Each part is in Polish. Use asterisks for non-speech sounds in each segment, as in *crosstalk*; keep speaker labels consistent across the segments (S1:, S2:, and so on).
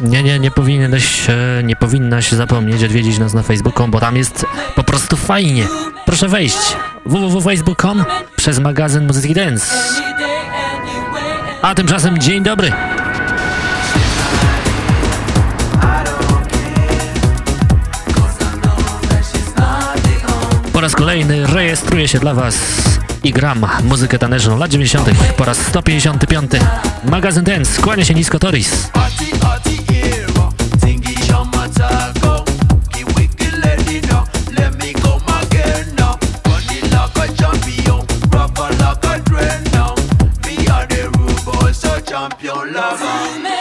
S1: Nie, nie, nie powinieneś, e, nie powinnaś zapomnieć odwiedzić nas na Facebooku, bo tam jest po prostu fajnie. Proszę wejść www.facebook.com przez magazyn Muzyki Dance. A tymczasem dzień dobry. Po raz kolejny rejestruję się dla Was i gram muzykę taneczną lat 90. po raz 155. Magazyn Dance, kłania się nisko Toris. champion lover.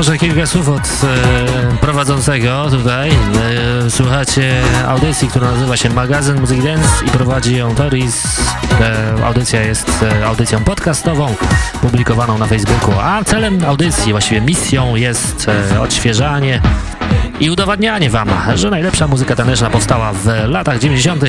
S1: Może kilka słów od e, prowadzącego tutaj. E, słuchacie audycji, która nazywa się Magazyn Muzyki Dance i prowadzi ją Toris. E, audycja jest e, audycją podcastową, publikowaną na Facebooku, a celem audycji, właściwie misją jest e, odświeżanie i udowadnianie Wam, że najlepsza muzyka taneczna powstała w latach 90.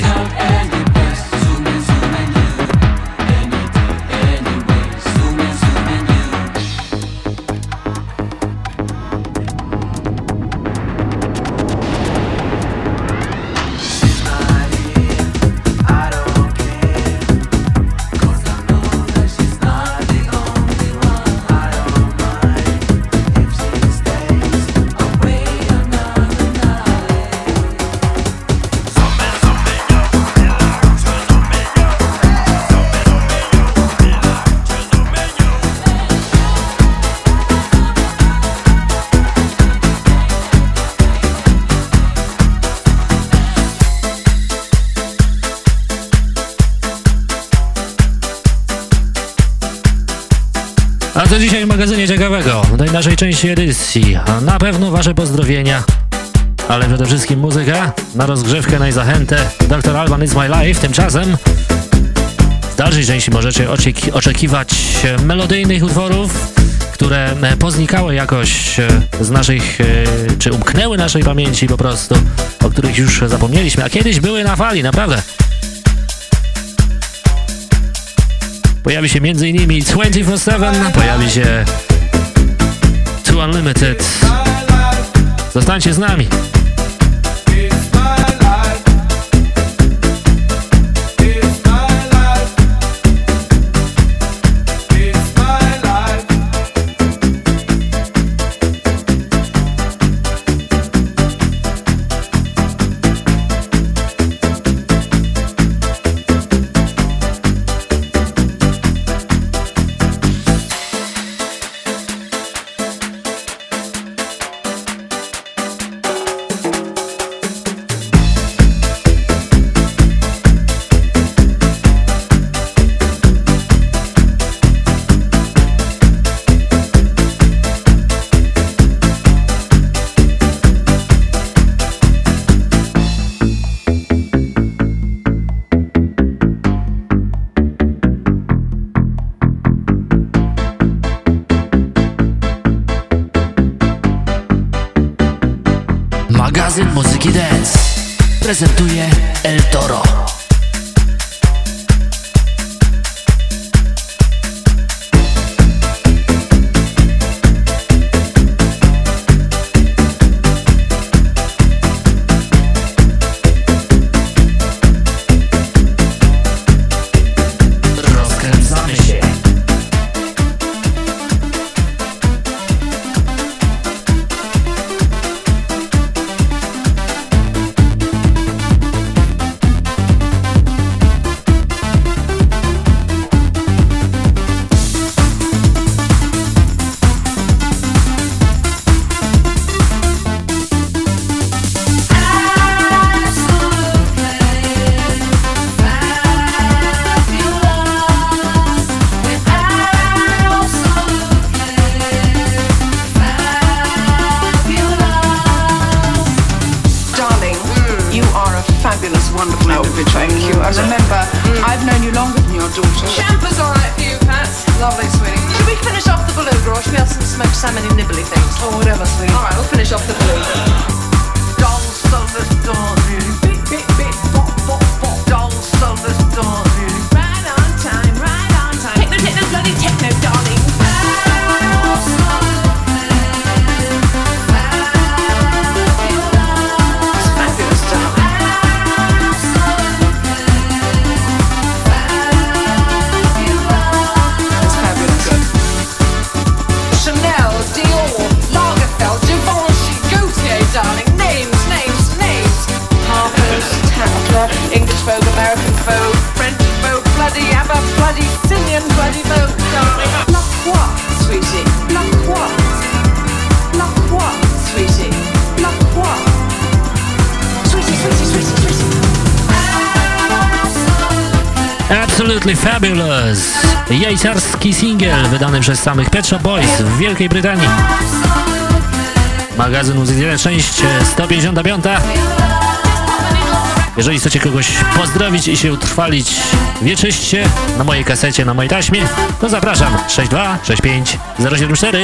S1: naszej części edycji? Na pewno wasze pozdrowienia, ale przede wszystkim muzyka na rozgrzewkę, na zachętę. Dr. Alban is my life. Tymczasem w dalszej części możecie oczekiwać melodyjnych utworów, które poznikały jakoś e, z naszych, e, czy umknęły naszej pamięci po prostu, o których już zapomnieliśmy, a kiedyś były na fali, naprawdę. Pojawi się m.in. 24-7, pojawi się Unlimited. Zostańcie z nami. Jajcarski singiel wydany przez samych Pet Shop Boys w Wielkiej Brytanii. Magazyn Muzyki część 155. Jeżeli chcecie kogoś pozdrowić i się utrwalić wieczyście na mojej kasecie, na mojej taśmie, to zapraszam 62 65 074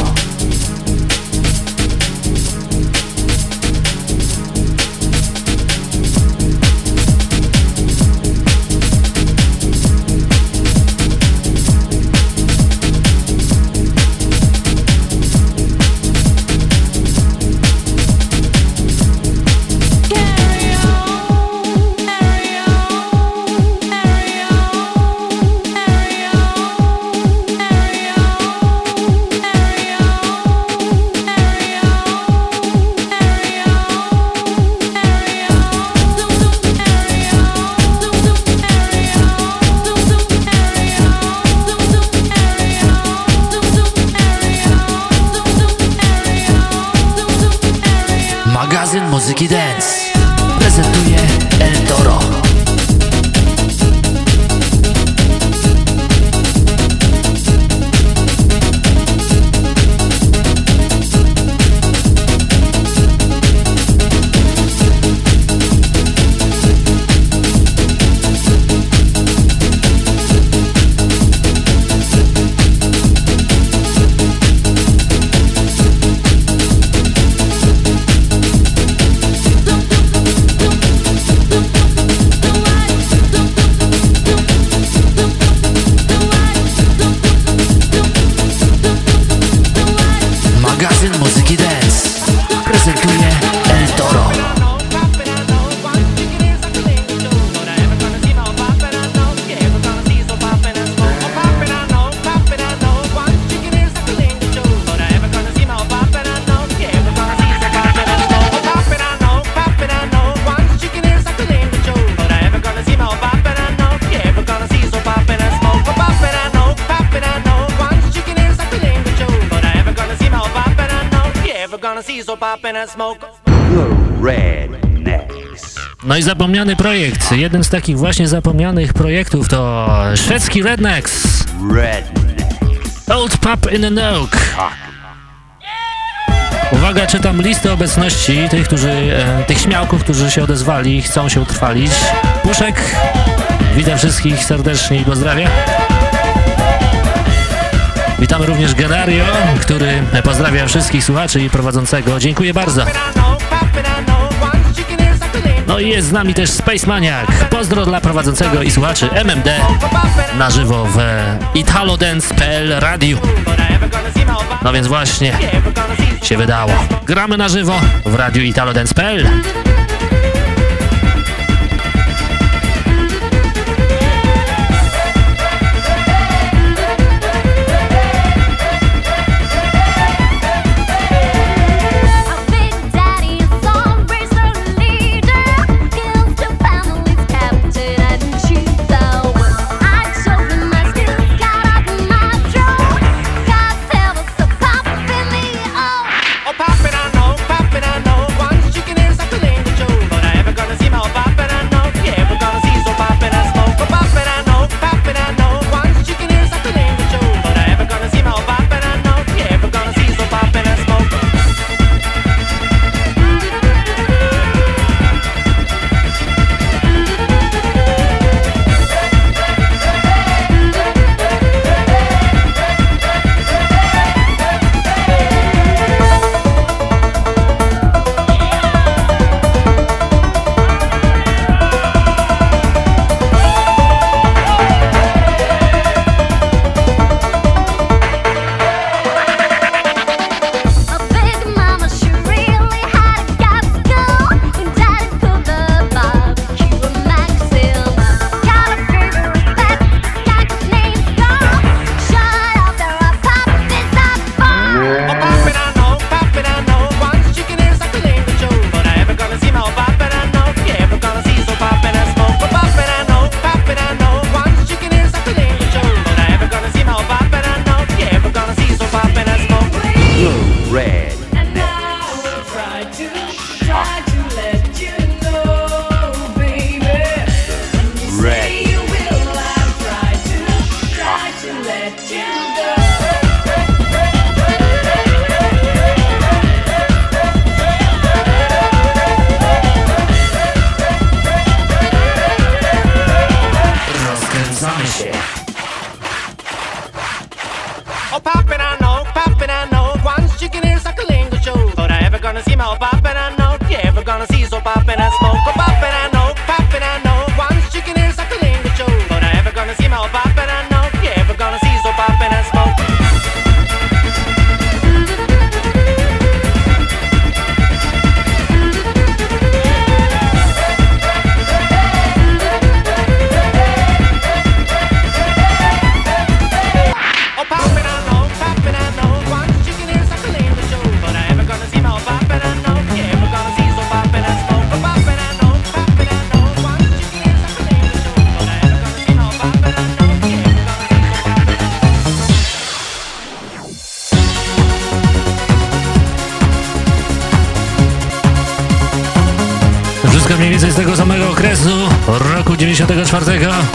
S1: No i zapomniany projekt. Jeden z takich właśnie zapomnianych projektów to szwedzki Rednecks. Old Pub in a Oak. Uwaga, czytam listę obecności tych, którzy, e, tych śmiałków, którzy się odezwali i chcą się utrwalić. Puszek, witam wszystkich serdecznie i pozdrawiam. Witamy również Genario, który pozdrawia wszystkich słuchaczy i prowadzącego. Dziękuję bardzo. No i jest z nami też Space Maniac. Pozdro dla prowadzącego i słuchaczy MMD na żywo w italodance.pl radiu. No więc właśnie się wydało. Gramy na żywo w radiu italodance.pl.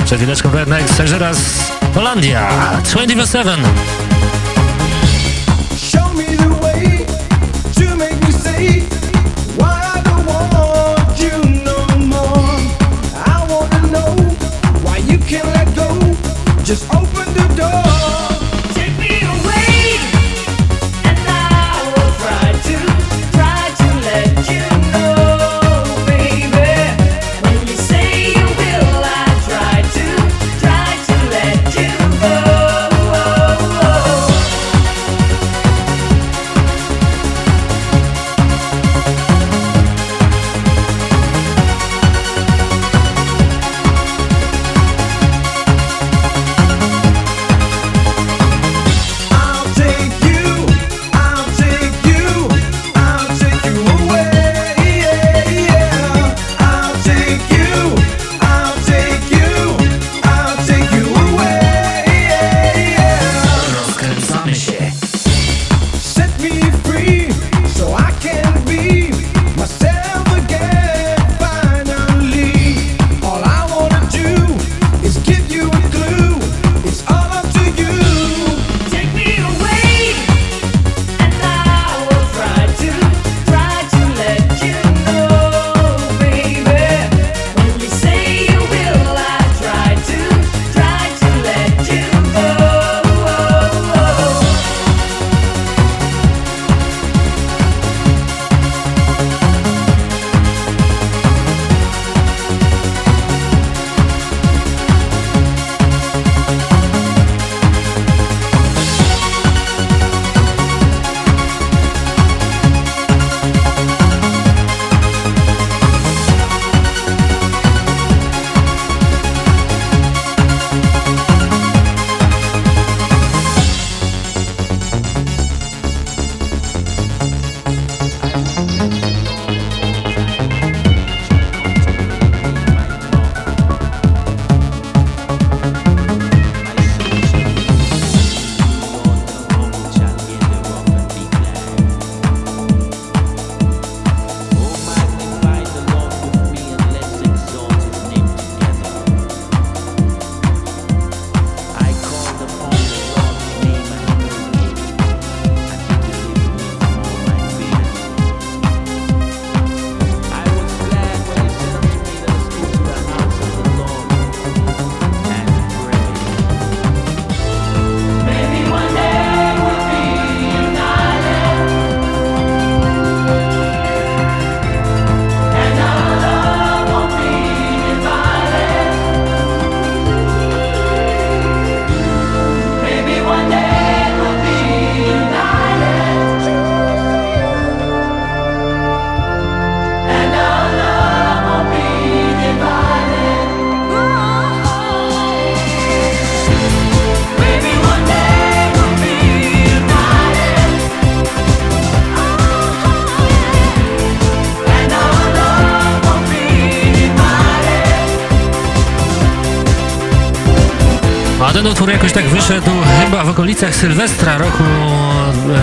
S1: Przed chwileczką Redneck, także raz Holandia, 24-7.
S2: Wyszedł chyba w okolicach Sylwestra roku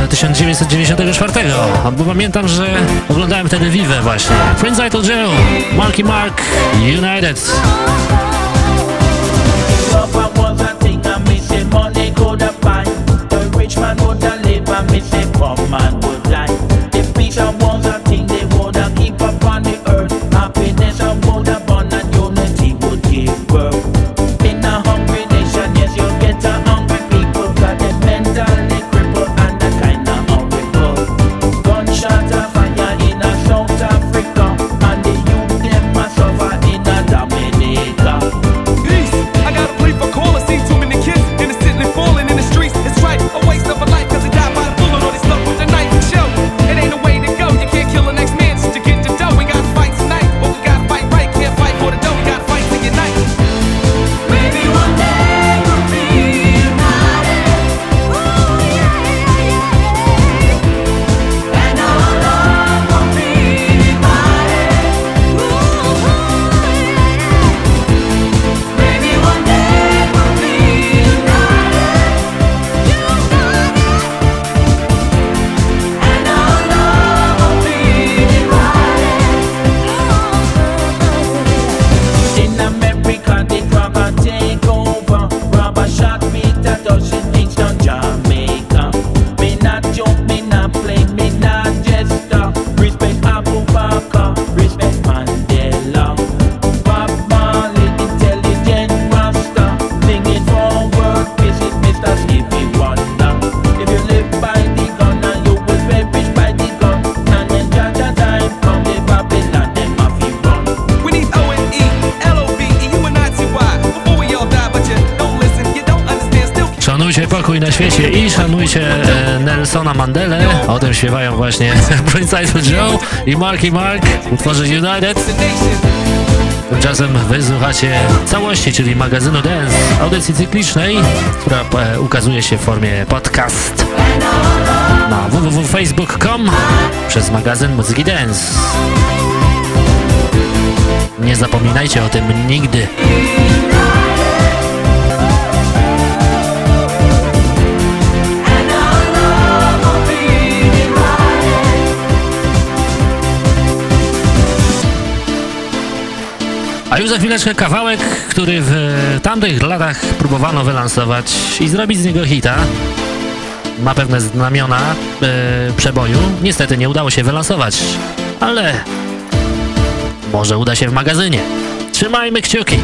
S2: 1994, e, bo pamiętam, że oglądałem wtedy Vive właśnie. Prince Idol Joe, Marky Mark, United. Nelsona Mandele. O tym śpiewają właśnie *laughs* Prince Joe i Marky Mark w utworze United. Tymczasem wysłuchacie całości, czyli magazynu Dance, audycji cyklicznej, która e, ukazuje się w formie podcast na www.facebook.com przez magazyn Muzyki Dance. Nie zapominajcie o tym nigdy.
S3: Już za chwileczkę kawałek, który w tamtych latach próbowano wylansować i zrobić z niego hita. Ma pewne znamiona yy, przeboju. Niestety nie udało się wylansować, ale może uda się w magazynie. Trzymajmy kciuki.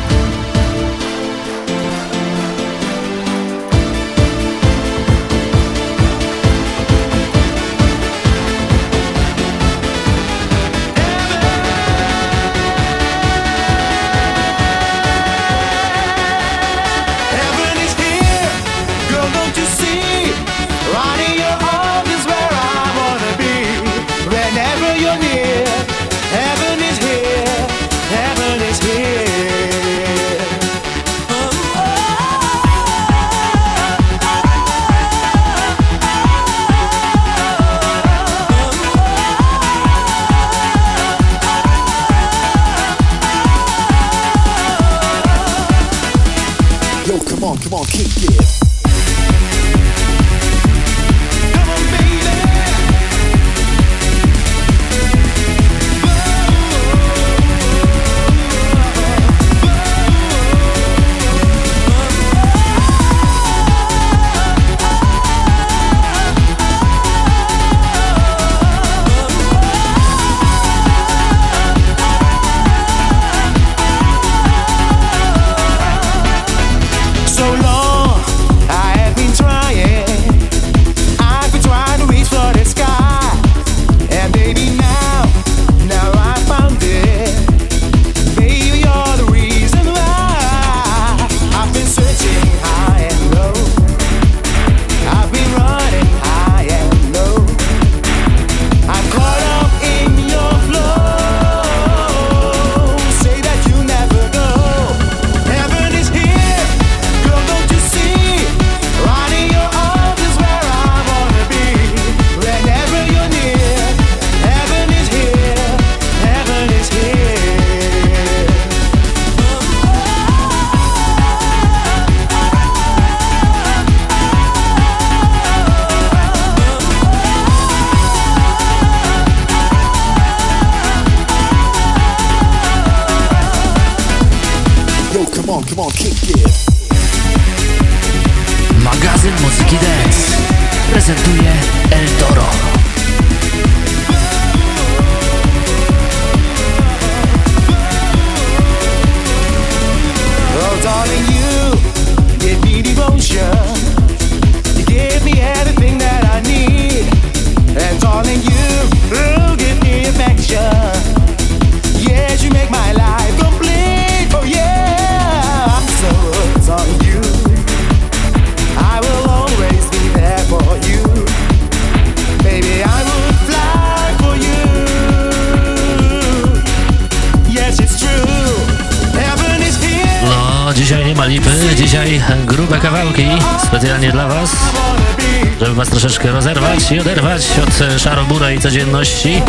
S3: Codzienności.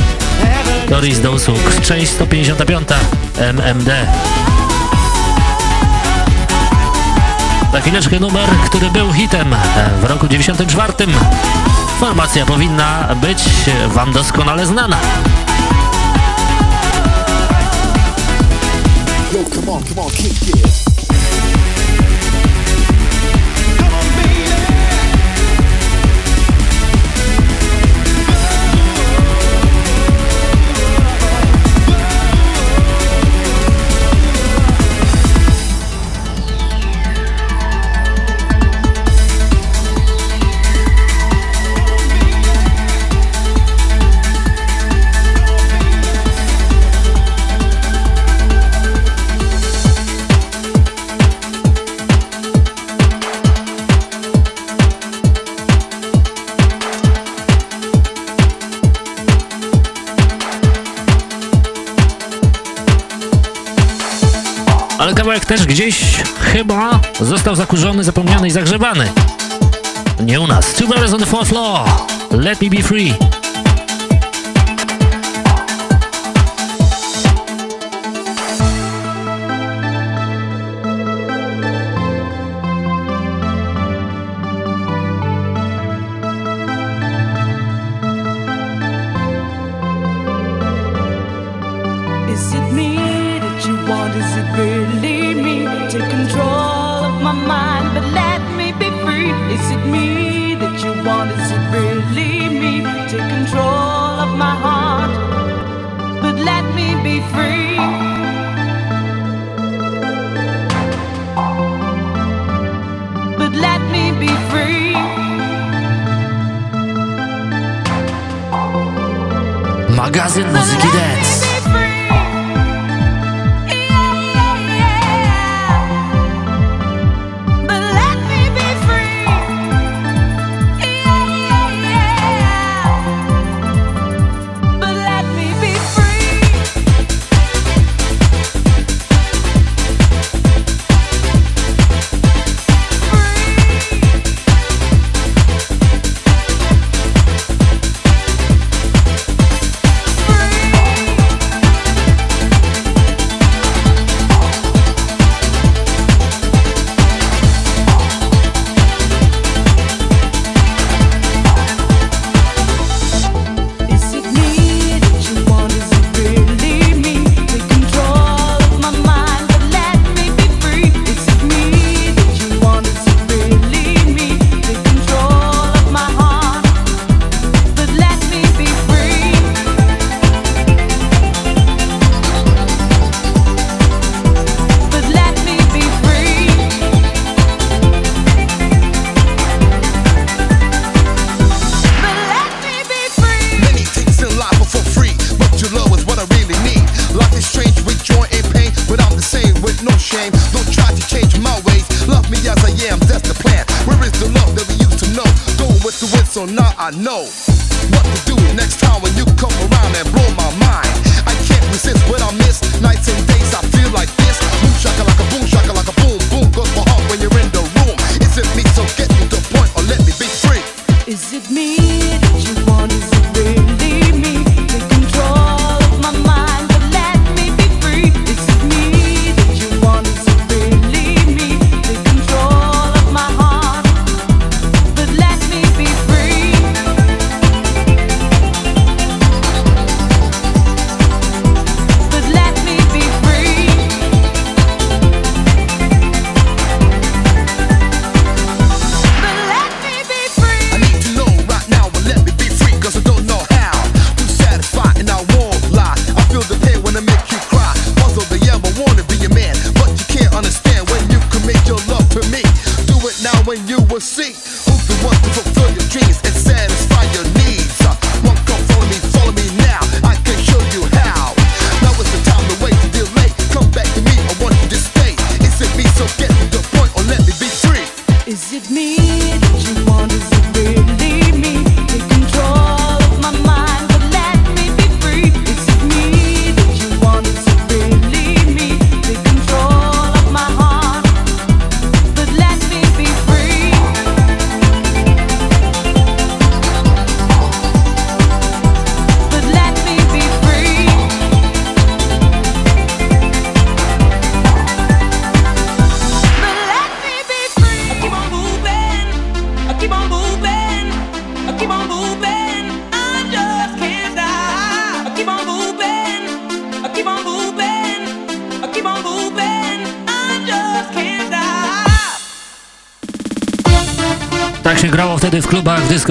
S3: Doris do usług, część 155 MMD. Za chwileczkę numer, który był hitem w roku 94. Formacja powinna być Wam doskonale znana. Yo, come on, come on, kick it. Też gdzieś chyba został zakurzony, zapomniany i zagrzebany. Nie u nas. Two brothers on the fourth floor. Let me be free.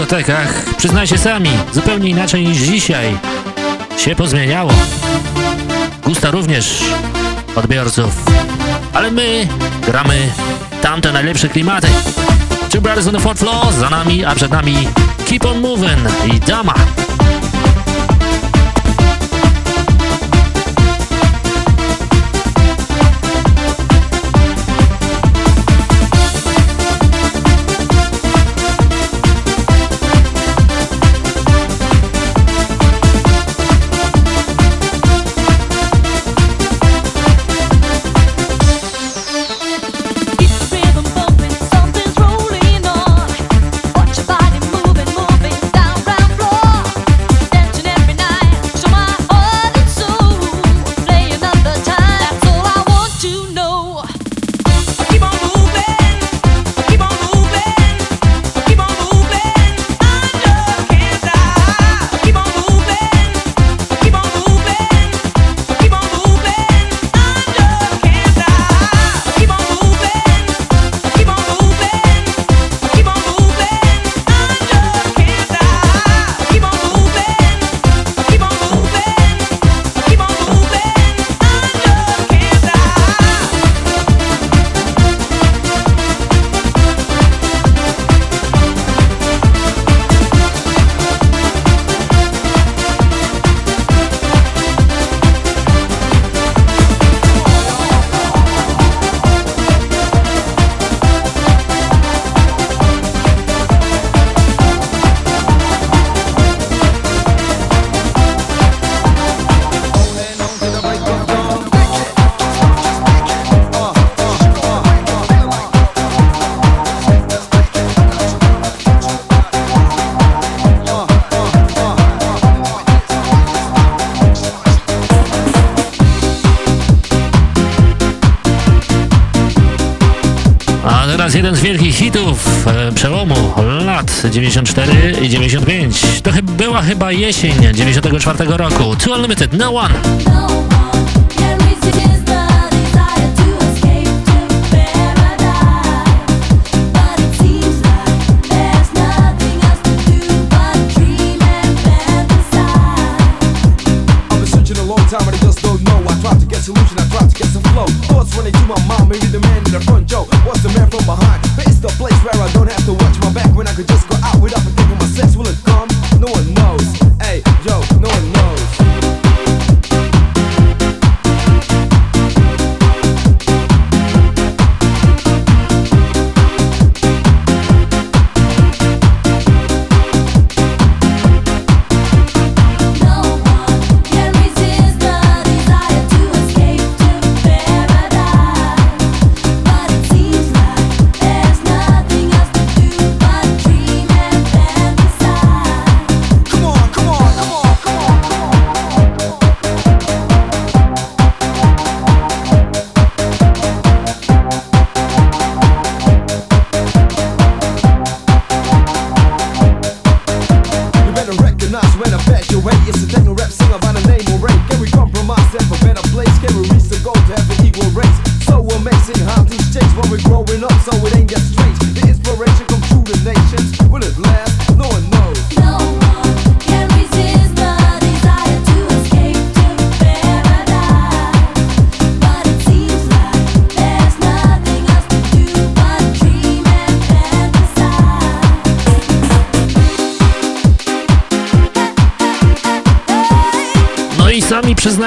S1: Dyskotekach, przyznajcie sami, zupełnie inaczej niż dzisiaj się pozmieniało. Gusta również odbiorców, ale my gramy tamte najlepsze klimaty. Two Brothers on the Fourth Floor za nami, a przed nami Keep on Moving i Dama. 94 i 95. To była chyba jesień 94 roku. Too Unlimited, No One.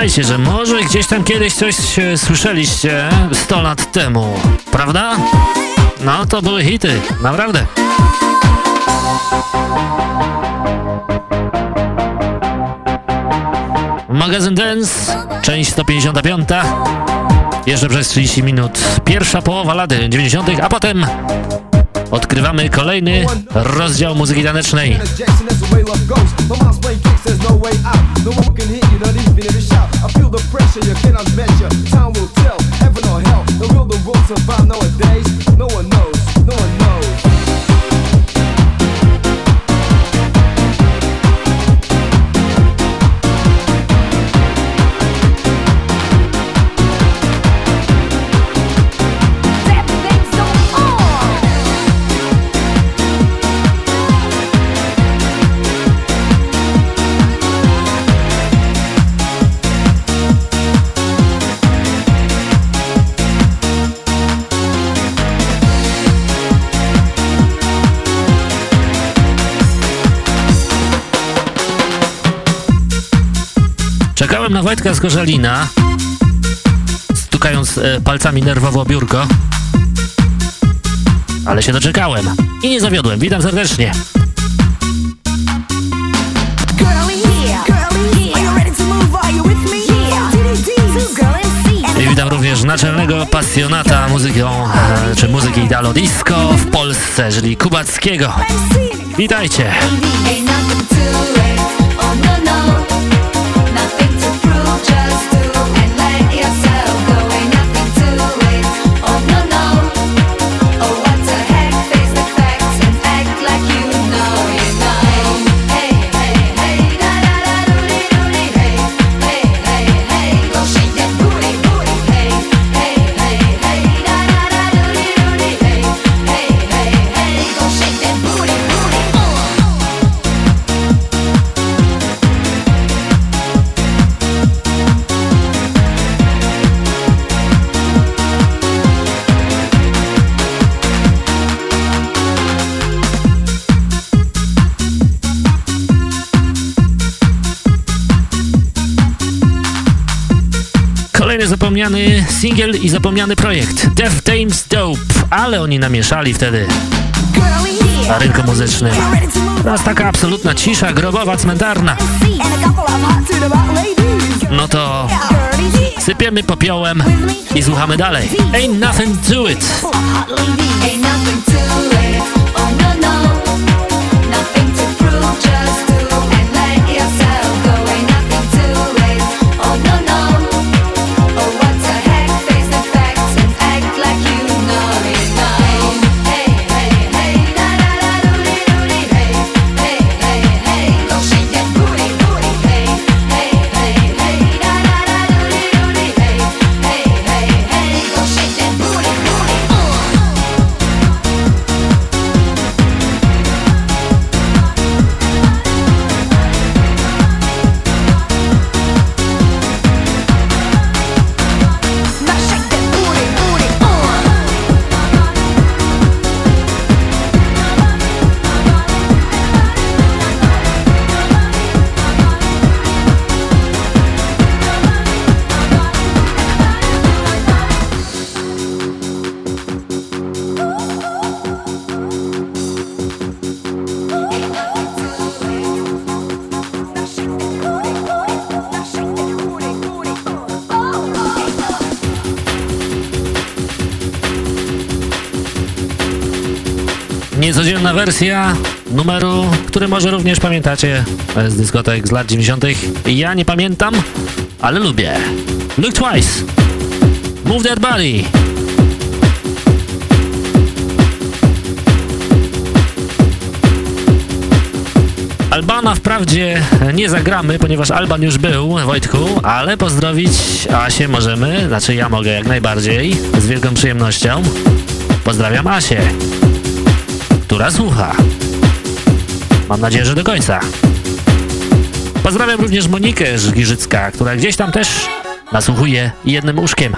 S1: Przyznajcie, że może gdzieś tam kiedyś coś e, słyszeliście 100 lat temu, prawda? No to były hity, naprawdę. Magazyn Dance, część 155. Jeszcze przez 30 minut. Pierwsza połowa lat 90., a potem odkrywamy kolejny rozdział muzyki tanecznej. the pressure you cannot measure. Time will tell, heaven or hell, and will the world survive nowadays? Na Wojtka z Korzalina, stukając e, palcami nerwowo o biurko. Ale się doczekałem i nie zawiodłem. Witam serdecznie. I witam również naczelnego pasjonata muzyką, e, czy muzyki Italo Disco w Polsce, czyli Kubackiego. Witajcie! Singiel i zapomniany projekt Death Tames Dope, ale oni namieszali wtedy na rynku muzycznym. Teraz taka absolutna cisza grobowa, cmentarna. No to sypiemy popiołem i słuchamy dalej. Ain't nothing to it. Wersja numeru, który może również pamiętacie z dyskotek z lat 90. Ja nie pamiętam, ale lubię. Look twice. Move that body. Albana wprawdzie nie zagramy, ponieważ Alban już był, Wojtku, ale pozdrowić Asię możemy, znaczy ja mogę jak najbardziej, z wielką przyjemnością. Pozdrawiam Asię, która słucha. Mam nadzieję, że do końca. Pozdrawiam również Monikę Żgiżycka, która gdzieś tam też nasłuchuje jednym uszkiem.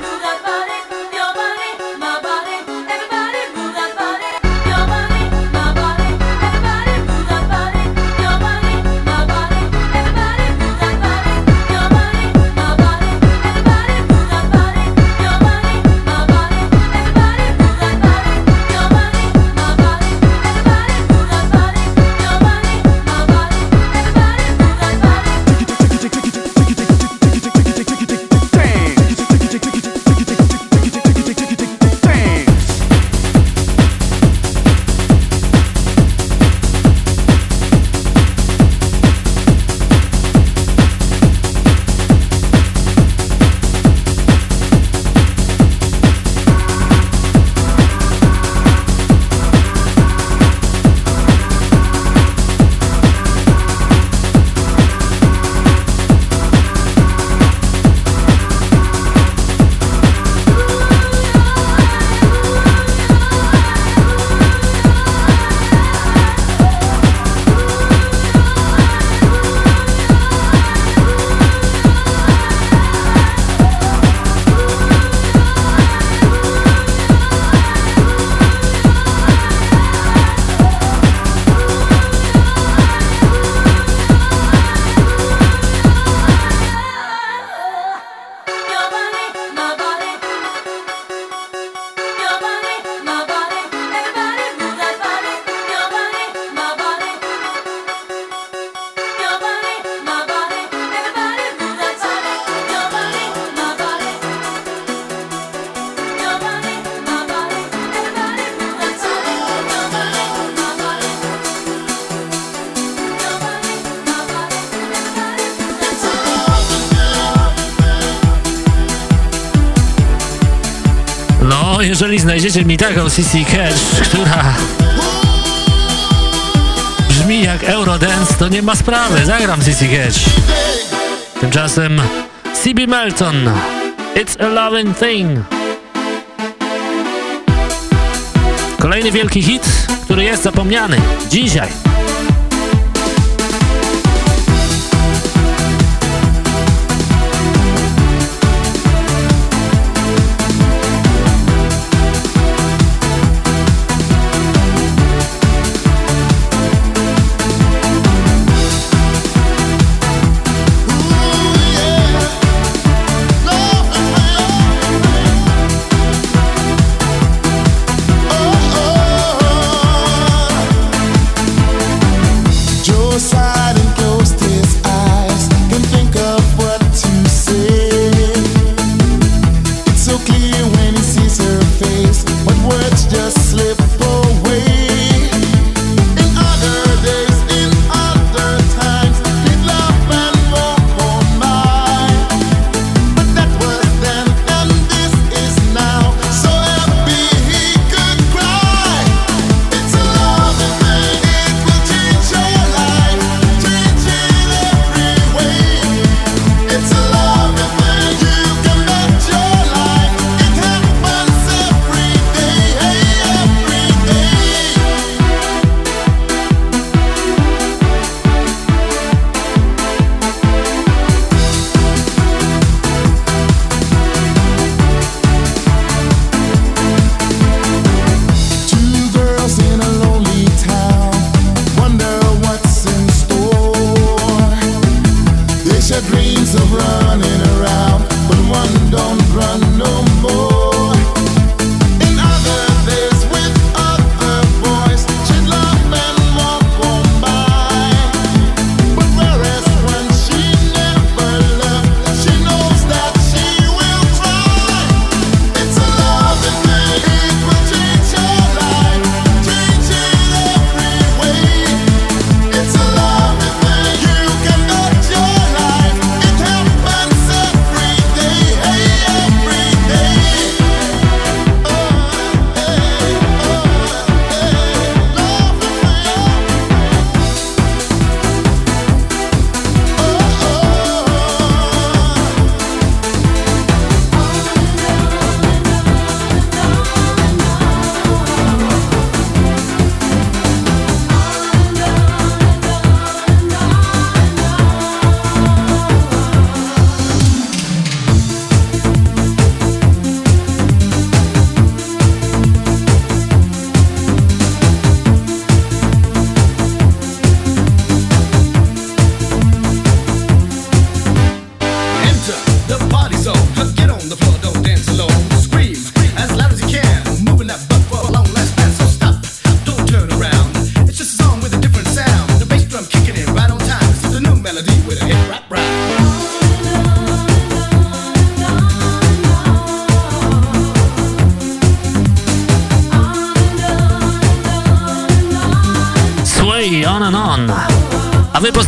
S1: Taką CC Cash, która brzmi jak Eurodance, to nie ma sprawy, zagram CC Cash. Tymczasem CB Melton, It's a Loving Thing. Kolejny wielki hit, który jest zapomniany dzisiaj.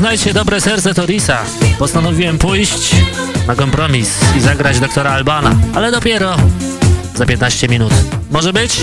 S1: Poznajcie dobre serce Torisa. Postanowiłem pójść na kompromis i zagrać doktora Albana, ale dopiero za 15 minut. Może być?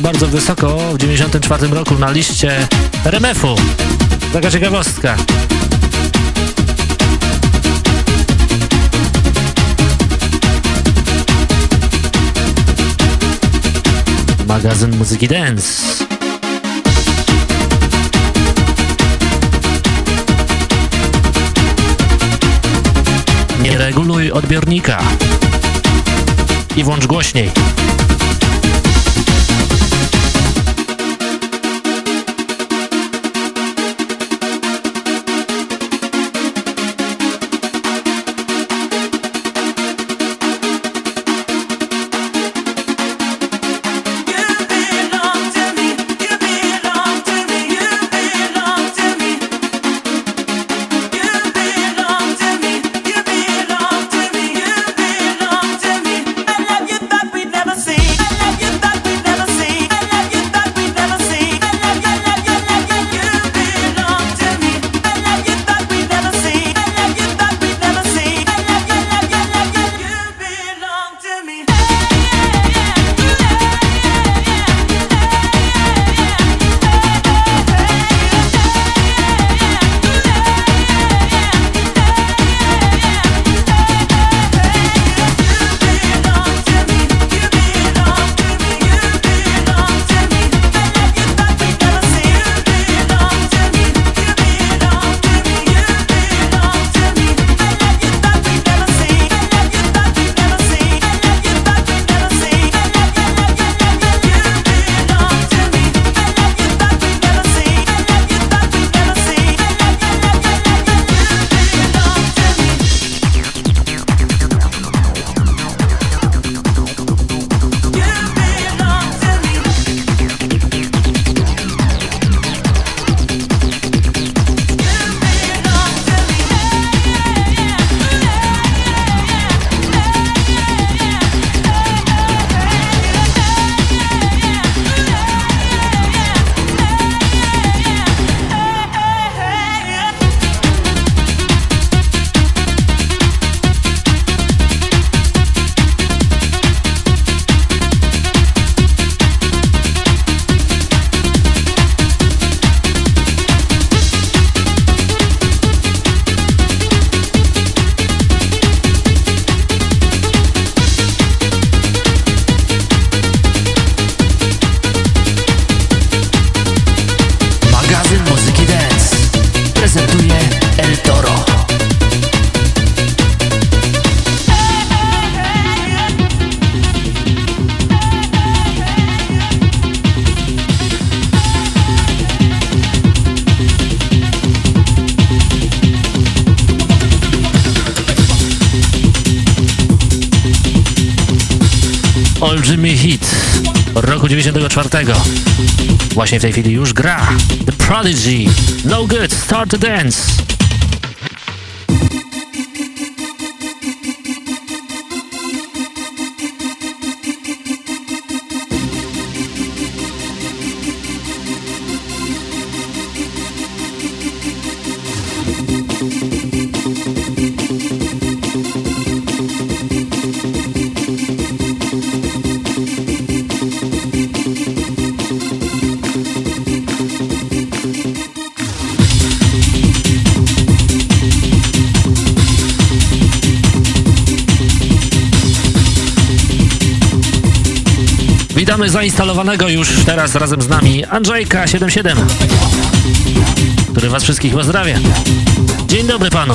S1: Wysoko w 94 roku na liście RMF-u. Taka ciekawostka. Magazyn muzyki dance. Nie reguluj odbiornika i włącz głośniej. 94. Właśnie w tej chwili już gra The Prodigy, No Good, Start to Dance. Zainstalowanego już teraz razem z nami Andrzejka77, który was wszystkich pozdrawia. Dzień dobry panu.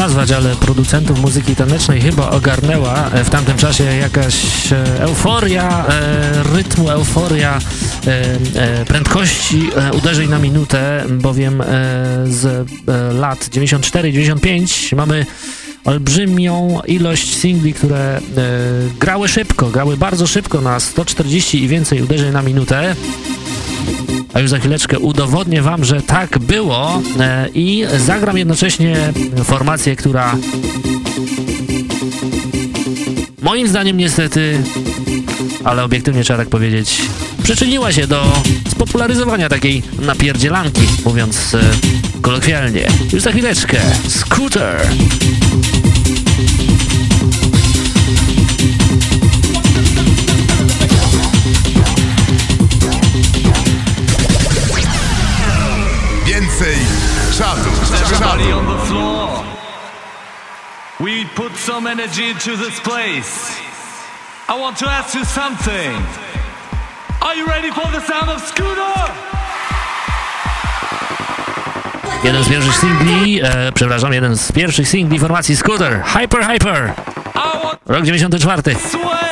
S1: Nazwać, ale producentów muzyki tanecznej chyba ogarnęła e, w tamtym czasie jakaś e, euforia e, rytmu, euforia prędkości uderzeń na minutę, bowiem z lat 94-95 mamy olbrzymią ilość singli, które grały szybko, grały bardzo szybko na 140 i więcej uderzeń na minutę a już za chwileczkę udowodnię wam, że tak było e, i zagram jednocześnie formację, która moim zdaniem niestety, ale obiektywnie trzeba tak powiedzieć, przyczyniła się do spopularyzowania takiej napierdzielanki, mówiąc e, kolokwialnie. Już za chwileczkę, Scooter!
S4: Energy into this place. I want to ask you something. Are you ready for the sound of Scooter?
S1: Jeden z pierwszych singli, e, przepraszam, jeden z pierwszych singli formacji Scooter, Hyper Hyper, rok 94.
S4: Hyper,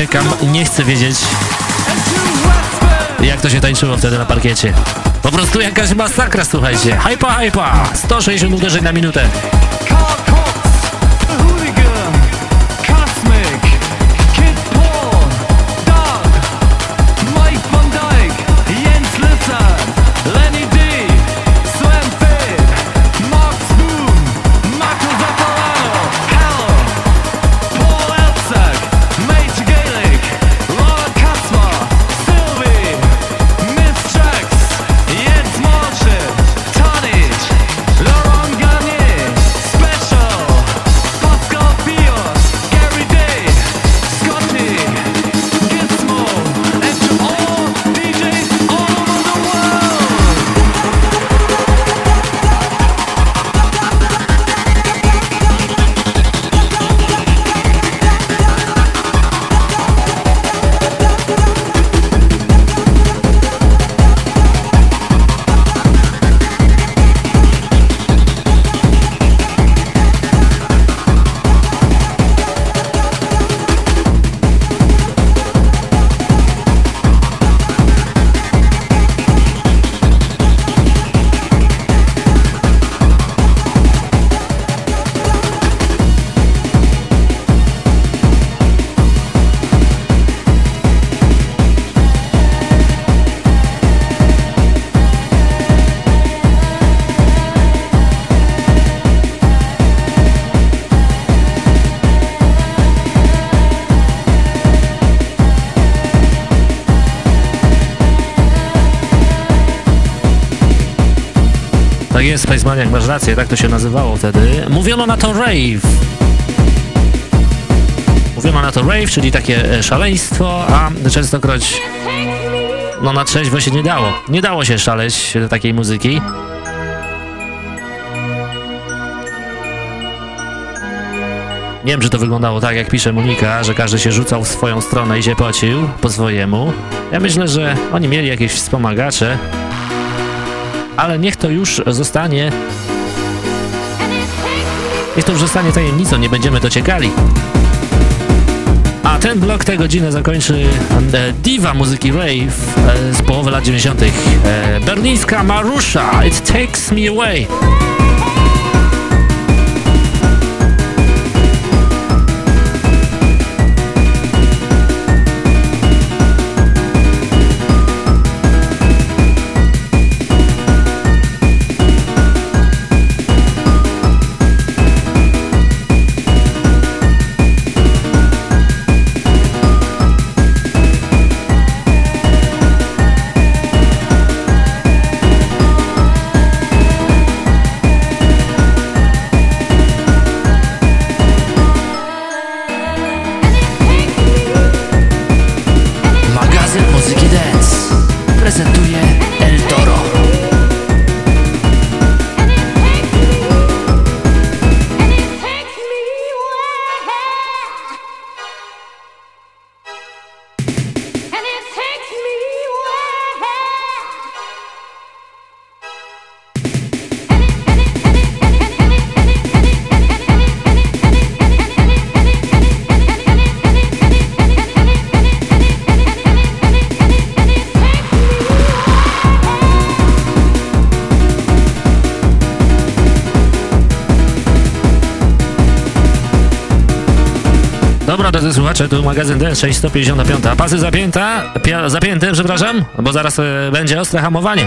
S1: Nawet nie chcę wiedzieć, jak to się tańczyło wtedy na parkiecie. Po prostu jakaś masakra, słuchajcie. Hypa, hypa! 160 uderzeń na minutę. Jest, Spacemaniak, masz rację, tak to się nazywało wtedy. Mówiono na to rave. Mówiono na to rave, czyli takie e, szaleństwo, a częstokroć no na trzeźwo się nie dało. Nie dało się szaleć takiej muzyki. Nie wiem, czy to wyglądało tak, jak pisze Monika, że każdy się rzucał w swoją stronę i się pocił po swojemu. Ja myślę, że oni mieli jakieś wspomagacze, ale niech to już zostanie. Niech to już zostanie tajemnicą, nie będziemy dociekali. A ten blok tę godzinę zakończy e, diwa muzyki rave e, z połowy lat 90. E, berlińska Marusza, It Takes Me Away. Dance 655. Pasy zapięta, pia, zapięte, przepraszam, bo zaraz e, będzie ostre hamowanie.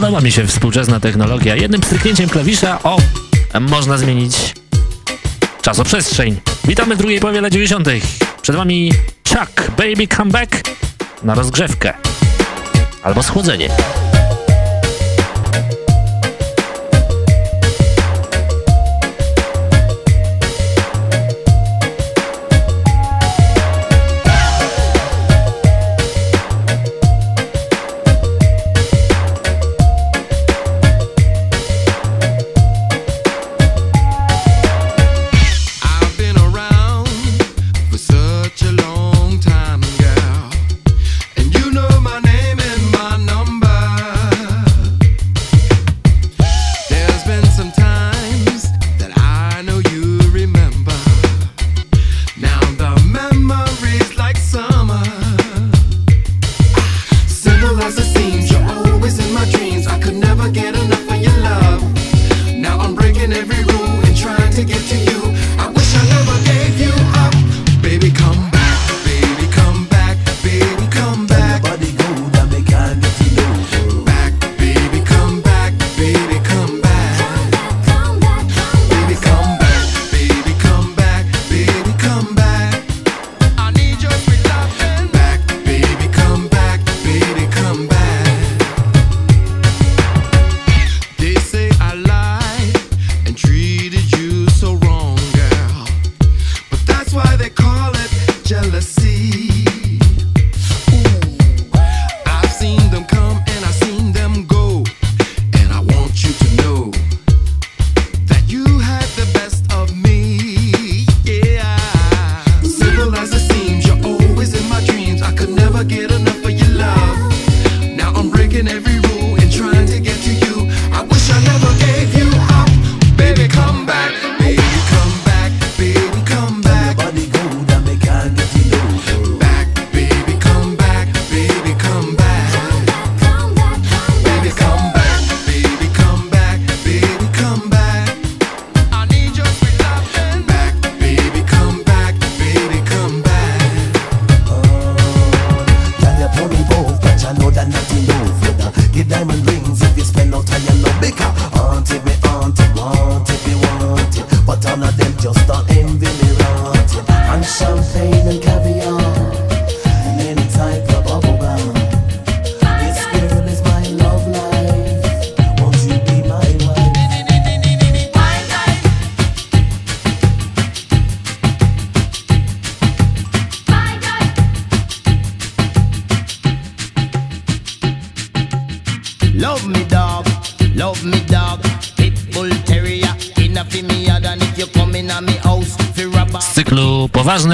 S5: Podoba mi się współczesna technologia. Jednym stryknięciem klawisza, o, można zmienić czasoprzestrzeń. Witamy w drugiej połowie lat 90. Przed wami Chuck, Baby Come Back na rozgrzewkę albo schłodzenie.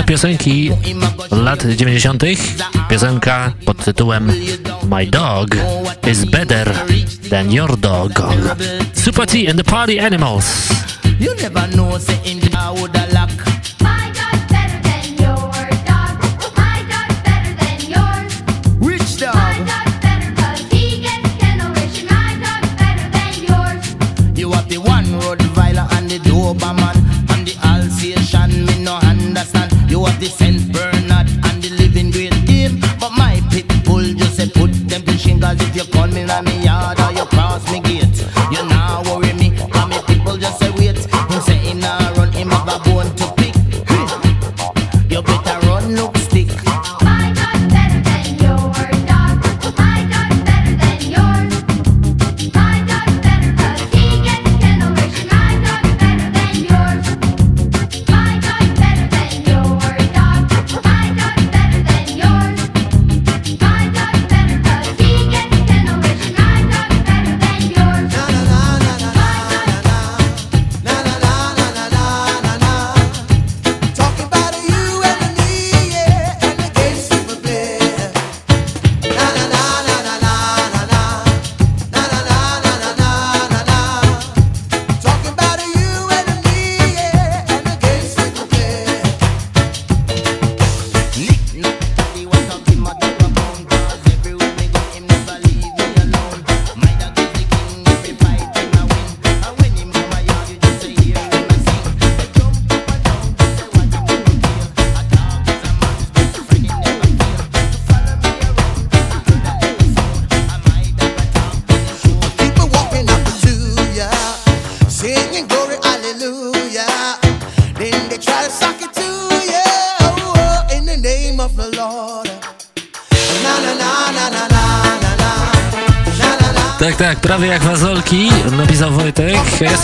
S5: Piosenki lat 90. Piosenka pod tytułem My Dog is Better Than Your Dog. Super T and the Party Animals.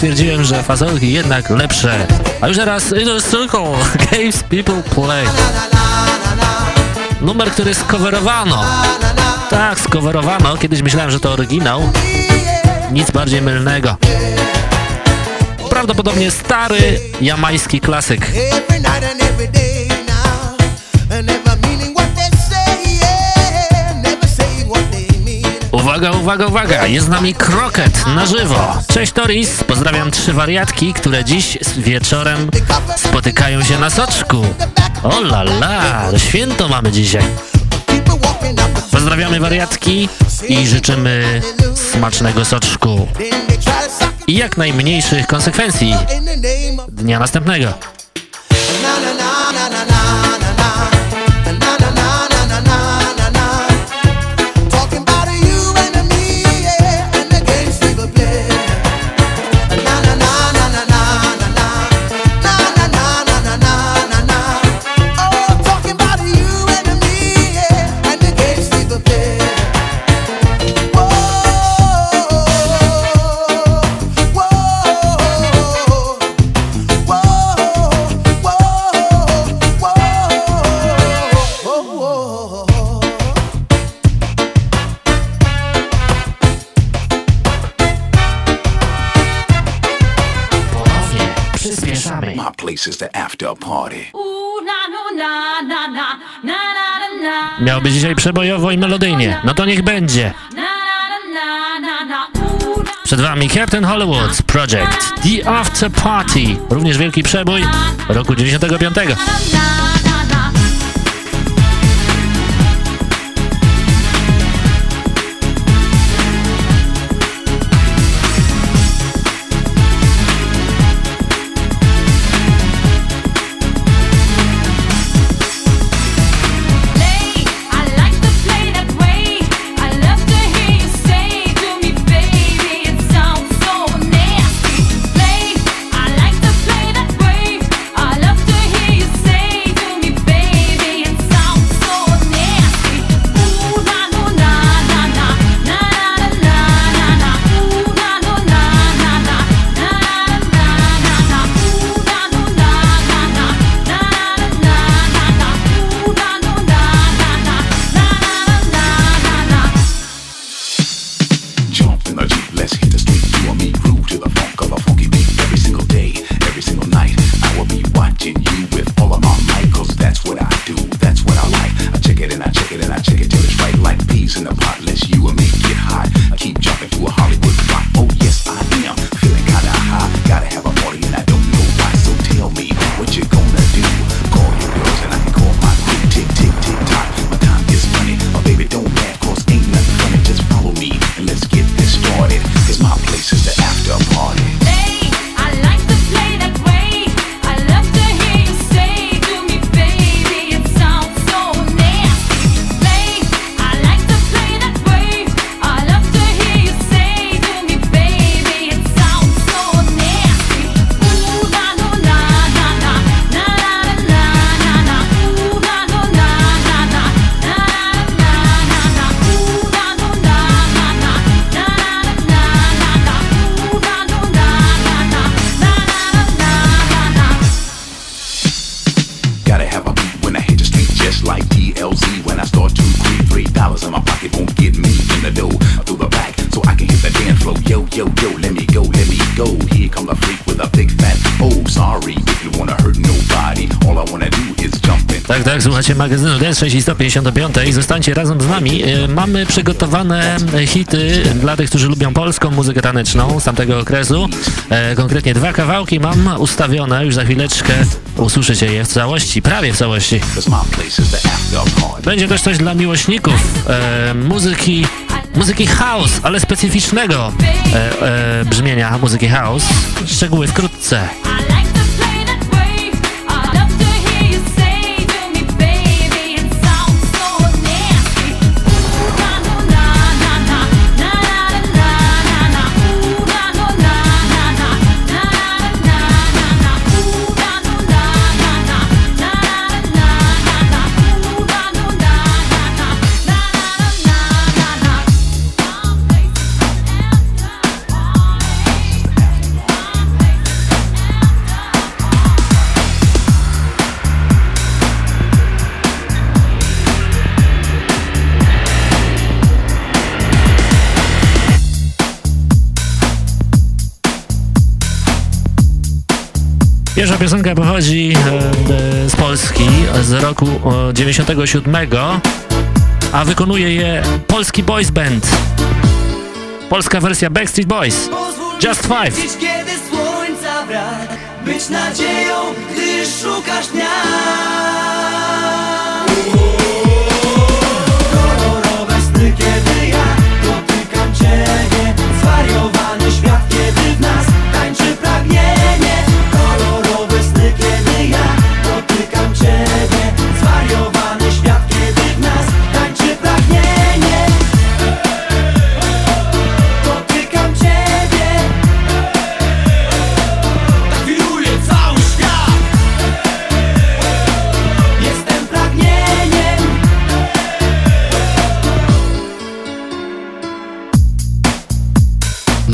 S1: Stwierdziłem, że fazolki jednak lepsze. A już teraz Inner Circle, *laughs* Games People Play. Numer, który skowerowano. Tak, skowerowano. Kiedyś myślałem, że to oryginał. Nic bardziej mylnego. Prawdopodobnie stary jamański klasyk. Uwaga, uwaga, uwaga, jest z nami Kroket na żywo. Cześć Toris, pozdrawiam trzy wariatki, które dziś wieczorem spotykają się na soczku. O la la, święto mamy dzisiaj. Pozdrawiamy wariatki i życzymy smacznego soczku. I jak najmniejszych konsekwencji dnia następnego. Miał być dzisiaj przebojowo i melodyjnie. No to niech będzie. Przed wami Captain Hollywood's Project The After Party. Również wielki przebój roku 95. magazynu Dance 655. Zostańcie razem z nami. E, mamy przygotowane hity dla tych, którzy lubią polską muzykę taneczną z tamtego okresu. E, konkretnie dwa kawałki mam ustawione. Już za chwileczkę usłyszycie je w całości, prawie w całości. Będzie też coś dla miłośników e, muzyki muzyki house, ale specyficznego brzmienia muzyki house. Szczegóły wkrótce.
S6: piosenka pochodzi e, e, z Polski z roku 97, a wykonuje je polski boys band. Polska wersja Backstreet Boys. Just Five.
S7: kiedy słońca brak, być nadzieją, gdy szukasz dnia.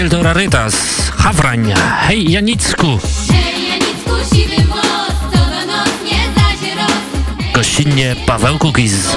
S6: Daniel Torarytas, Hawrań, hej Janicku.
S8: Hej Janicku, siwy most, noc nie zazie
S6: Gościnnie Paweł Kukiz.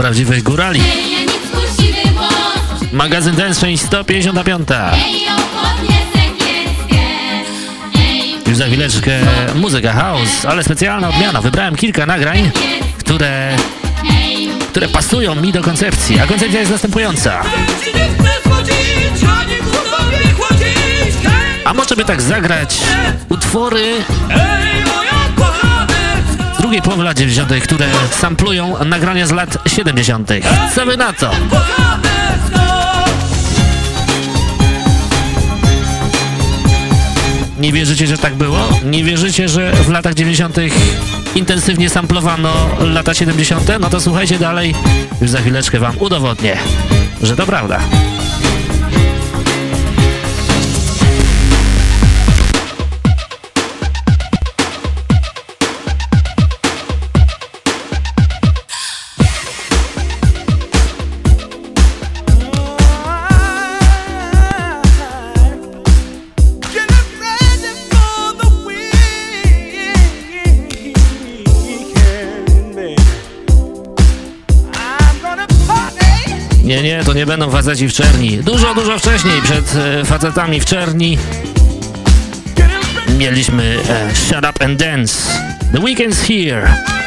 S1: prawdziwych górali. Magazyn Dance, część 155. Już za chwileczkę muzyka house, ale specjalna odmiana. Wybrałem kilka nagrań, które, które pasują mi do koncepcji, a koncepcja jest następująca. A może by tak zagrać utwory drugiej połowy lat 90., które samplują nagrania z lat 70. Chcemy na to! Nie wierzycie, że tak było? Nie wierzycie, że w latach 90. intensywnie samplowano lata 70.? No to słuchajcie dalej, już za chwileczkę wam udowodnię, że to prawda. będą faceci w czerni. Dużo, dużo wcześniej, przed e, facetami w czerni, mieliśmy e, Shut Up and Dance. The Weekend's
S9: Here.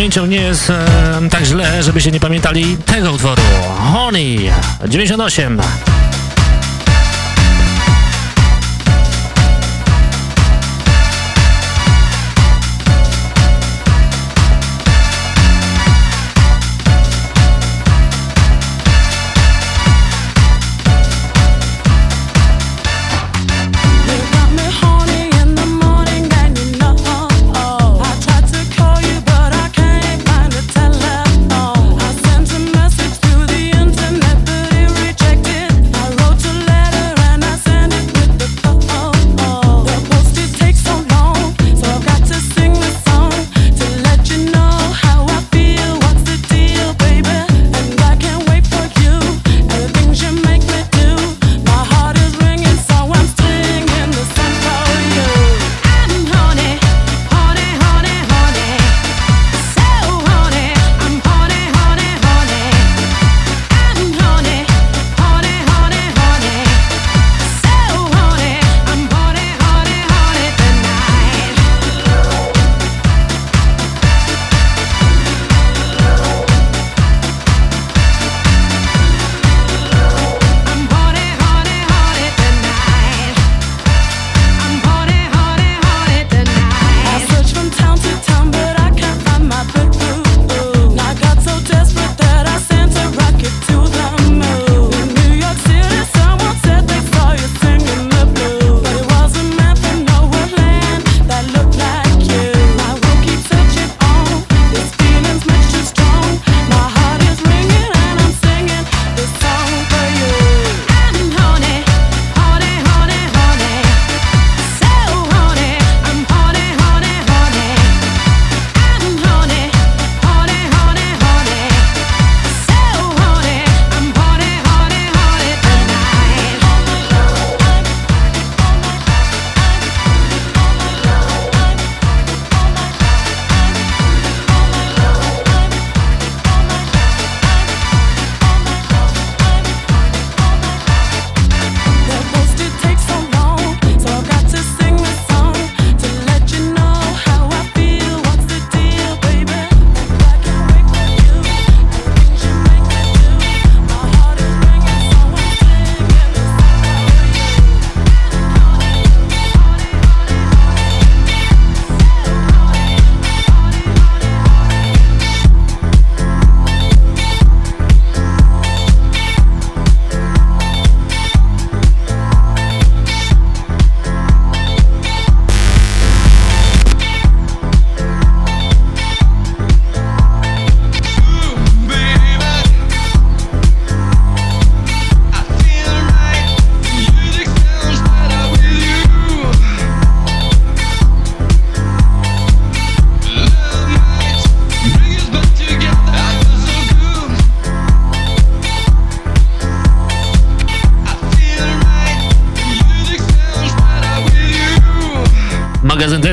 S1: pamięcią nie jest e, tak źle, żeby się nie pamiętali tego utworu. Honey 98.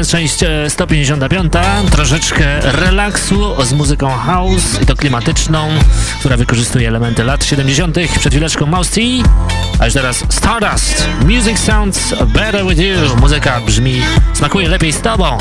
S1: część 155. E, Troszeczkę relaksu z muzyką house i to klimatyczną, która wykorzystuje elementy lat 70. Przed chwileczką Mouse T, a już teraz Stardust. Music sounds better with you. Muzyka brzmi, smakuje lepiej z tobą.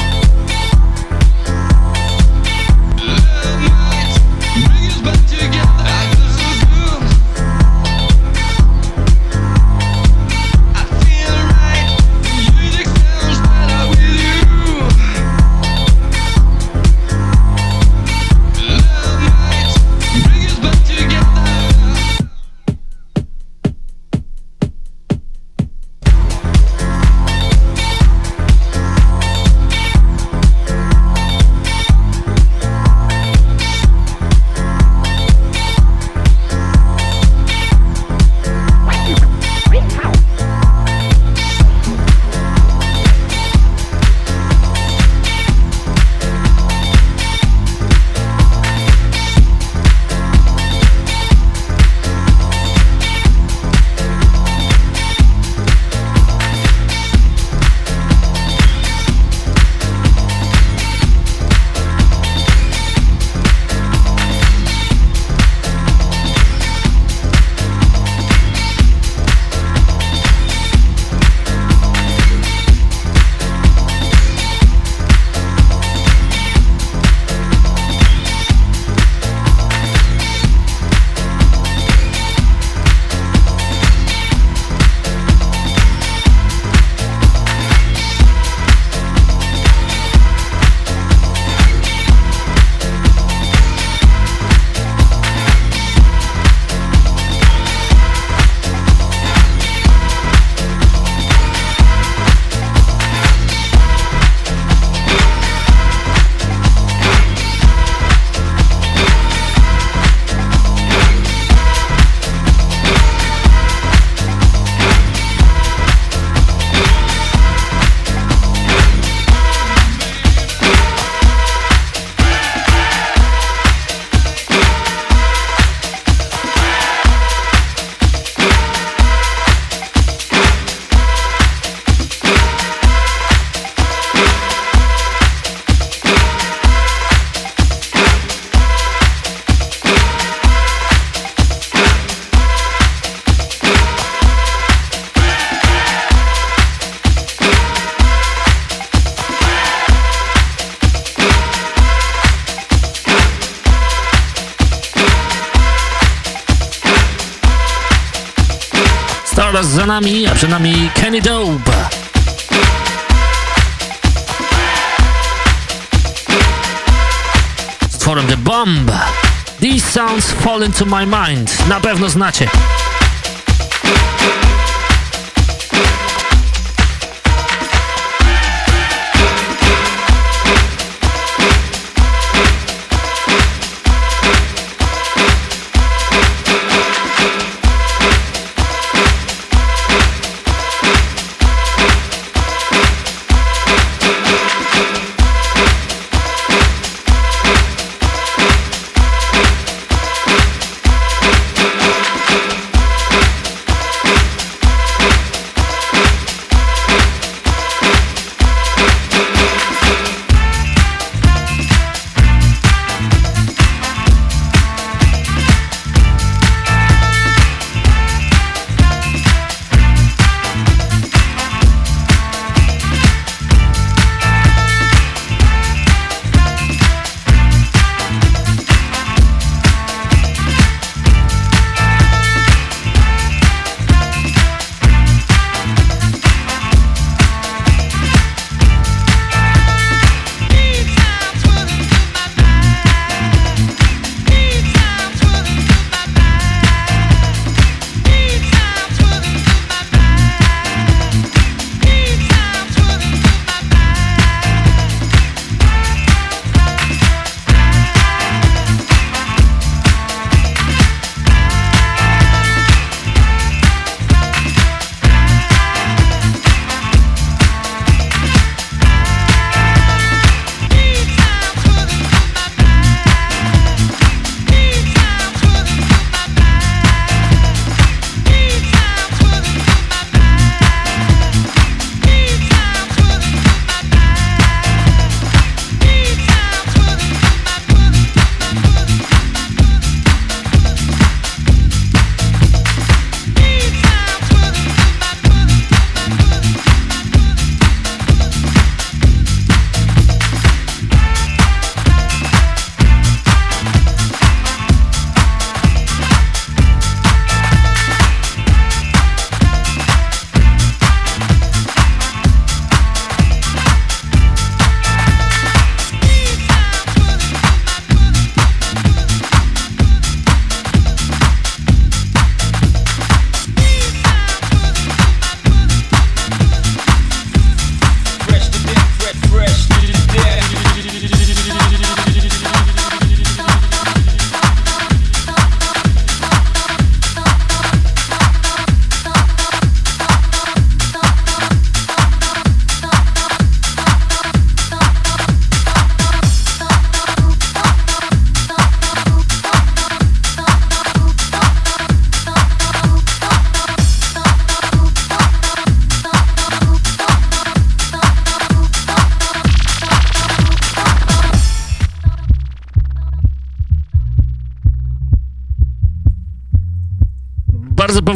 S1: Fall into my mind. Na pewno znacie.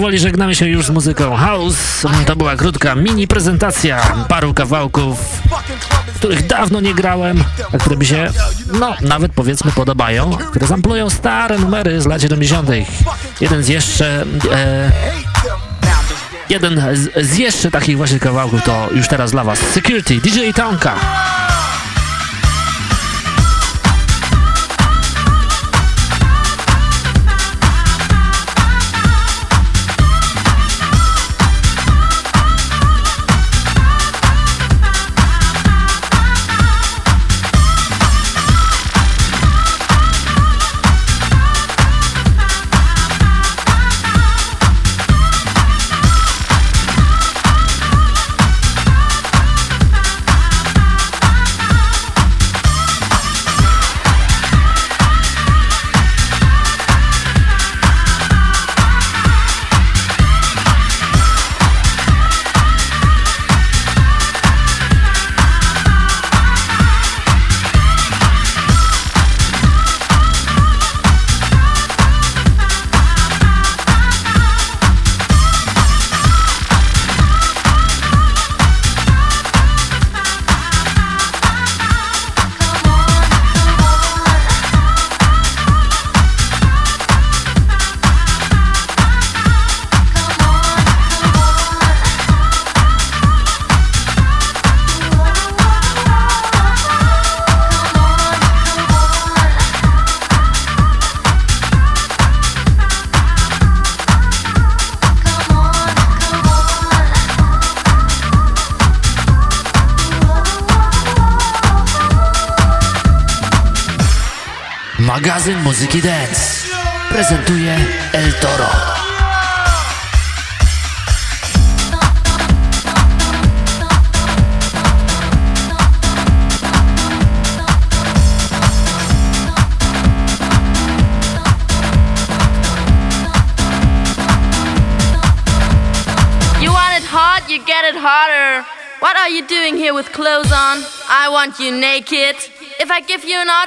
S1: Powoli żegnamy się już z muzyką house. To była krótka mini prezentacja paru kawałków, których dawno nie grałem, a które mi się, no, nawet powiedzmy podobają, które samplują stare numery z lat 70. Jeden z jeszcze... E, jeden z, z jeszcze takich właśnie kawałków to już teraz dla was Security, DJ Tonka.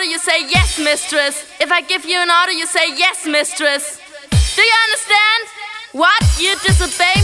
S6: Order, you say yes, mistress. If I give you an order, you say yes, mistress. Do you understand? What? You disobey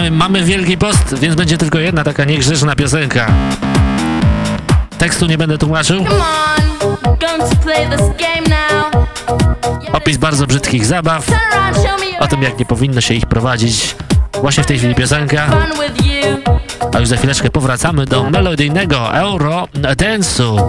S1: Mamy, mamy Wielki Post, więc będzie tylko jedna taka niegrzeczna piosenka. Tekstu nie będę tłumaczył. Opis bardzo brzydkich zabaw, o tym jak nie powinno się ich prowadzić. Właśnie w tej chwili piosenka, a już za chwileczkę powracamy do melodyjnego Euro Dance'u.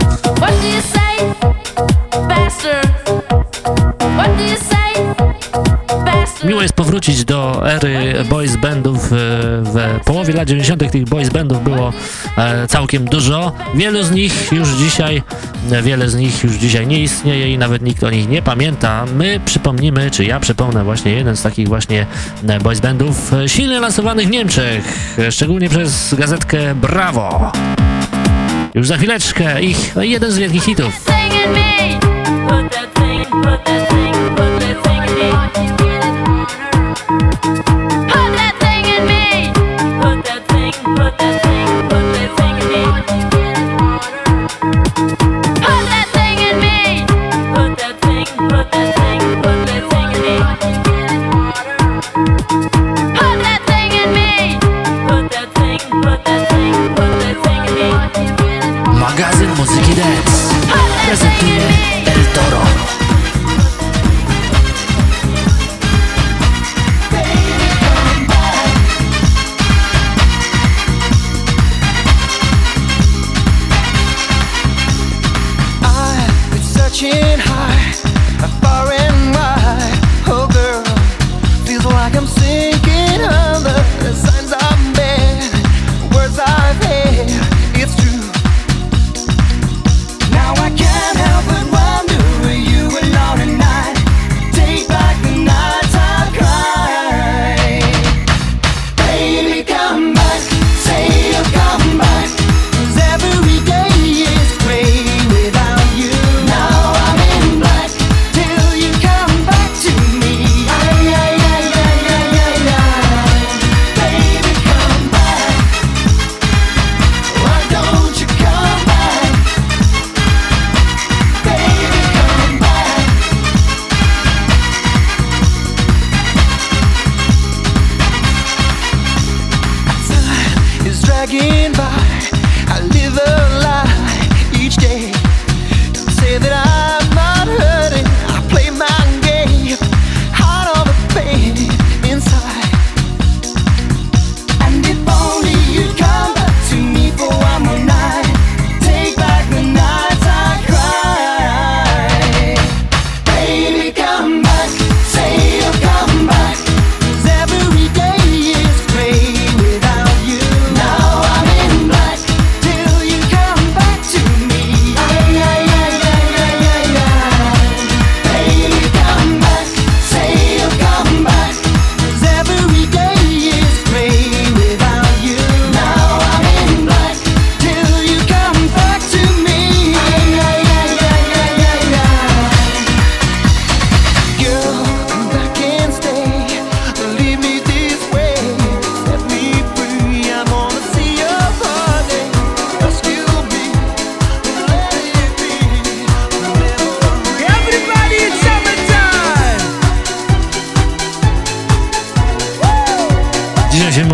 S1: Miło jest powrócić do ery boys bandów. e, W połowie lat 90. tych boys bandów było e, całkiem dużo. Wielu z nich już dzisiaj, e, wiele z nich już dzisiaj nie istnieje i nawet nikt o nich nie pamięta. My przypomnimy, czy ja przypomnę właśnie jeden z takich właśnie boys bandów silnie lansowanych w Niemczech, szczególnie przez gazetkę Bravo. Już za chwileczkę ich jeden z wielkich hitów.
S6: Put that thing, put that thing, put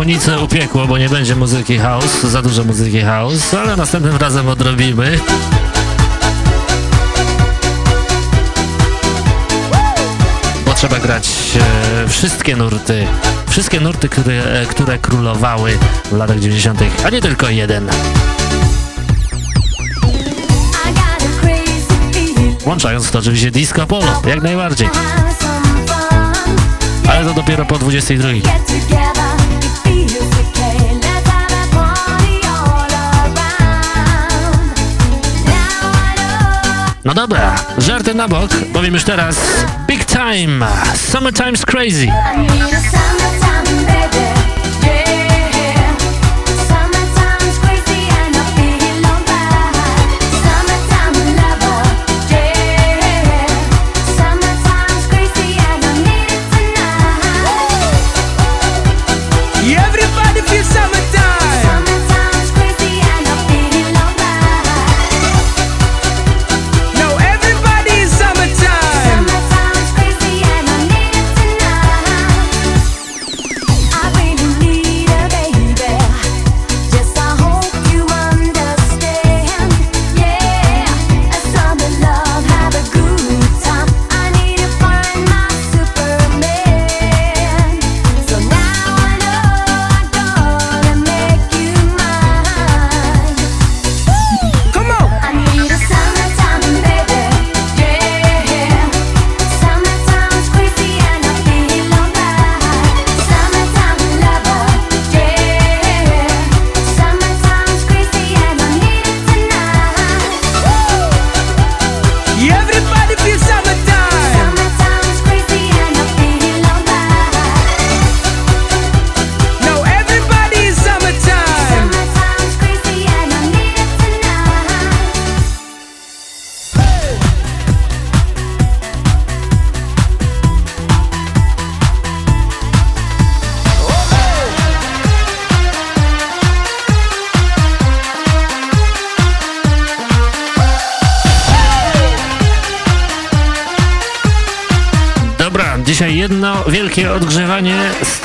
S10: piwnicę upiekło, bo nie będzie muzyki house, za dużo muzyki house, ale następnym razem odrobimy. Bo trzeba grać e, wszystkie nurty, wszystkie nurty, które, e, które królowały w latach 90., a nie tylko jeden. Łączając to oczywiście disco polo, jak najbardziej. Ale to dopiero po 22. No dobra, żarty na bok, powiem już teraz Big Time, Summertime's Crazy.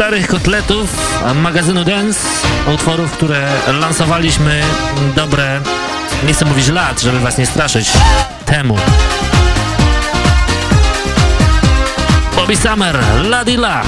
S10: starych kotletów magazynu Dance, utworów, które lansowaliśmy mm, dobre,
S1: nie chcę mówić lat, żeby was nie straszyć, temu. Bobby Summer, Ladila.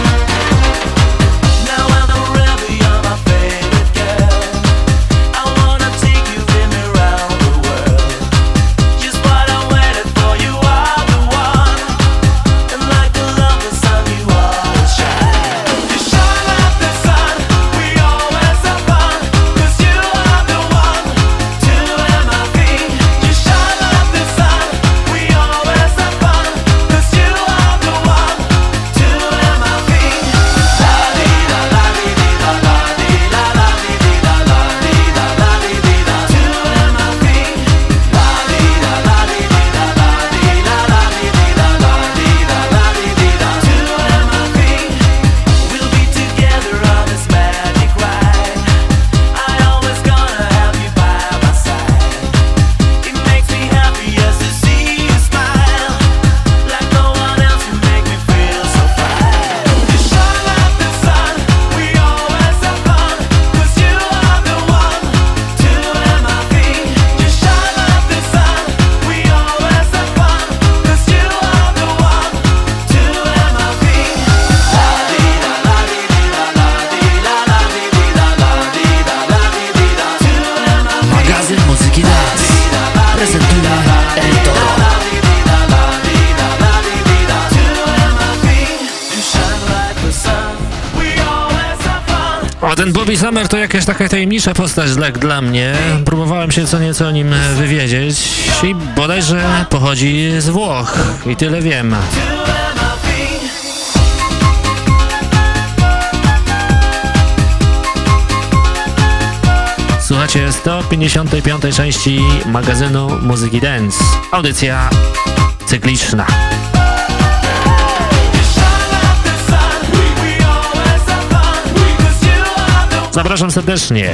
S1: Jakaś taka tajemnicza postać dla, dla mnie. Próbowałem się co nieco o nim wywiedzieć i bodajże pochodzi z Włoch. I tyle wiem. Słuchajcie 155. części magazynu Muzyki Dance. Audycja cykliczna. Zapraszam serdecznie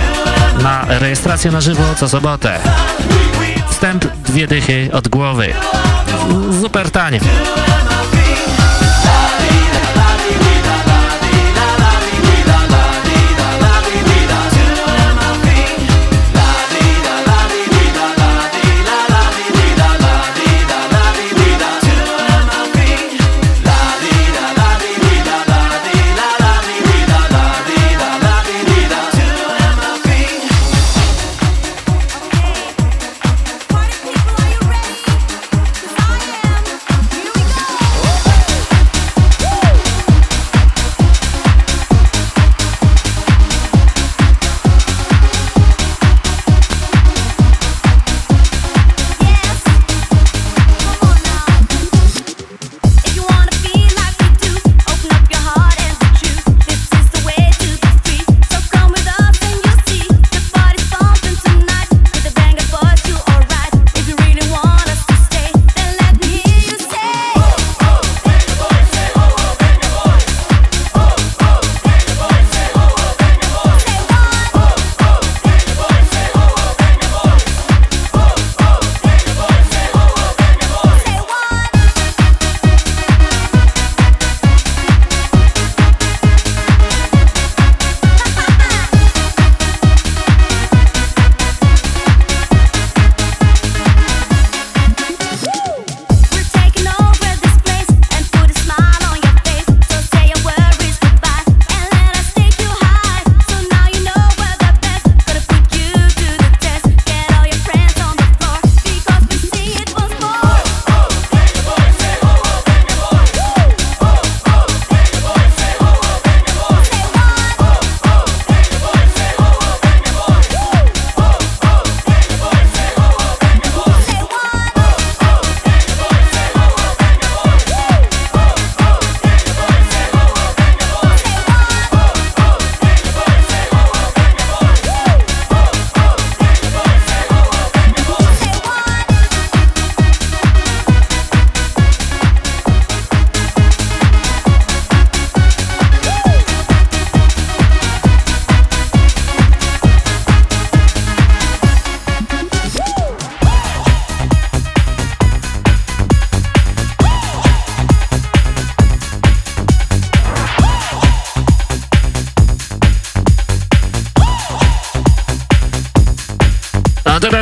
S1: na rejestrację na żywo co sobotę. Wstęp dwie dychy od głowy. Super tanie.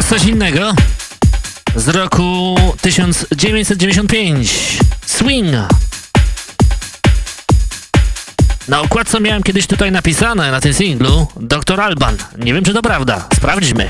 S11: Coś innego. Z roku 1995. Swing. Na okładce miałem kiedyś tutaj napisane na tym singlu Dr. Alban. Nie wiem czy to prawda. Sprawdźmy.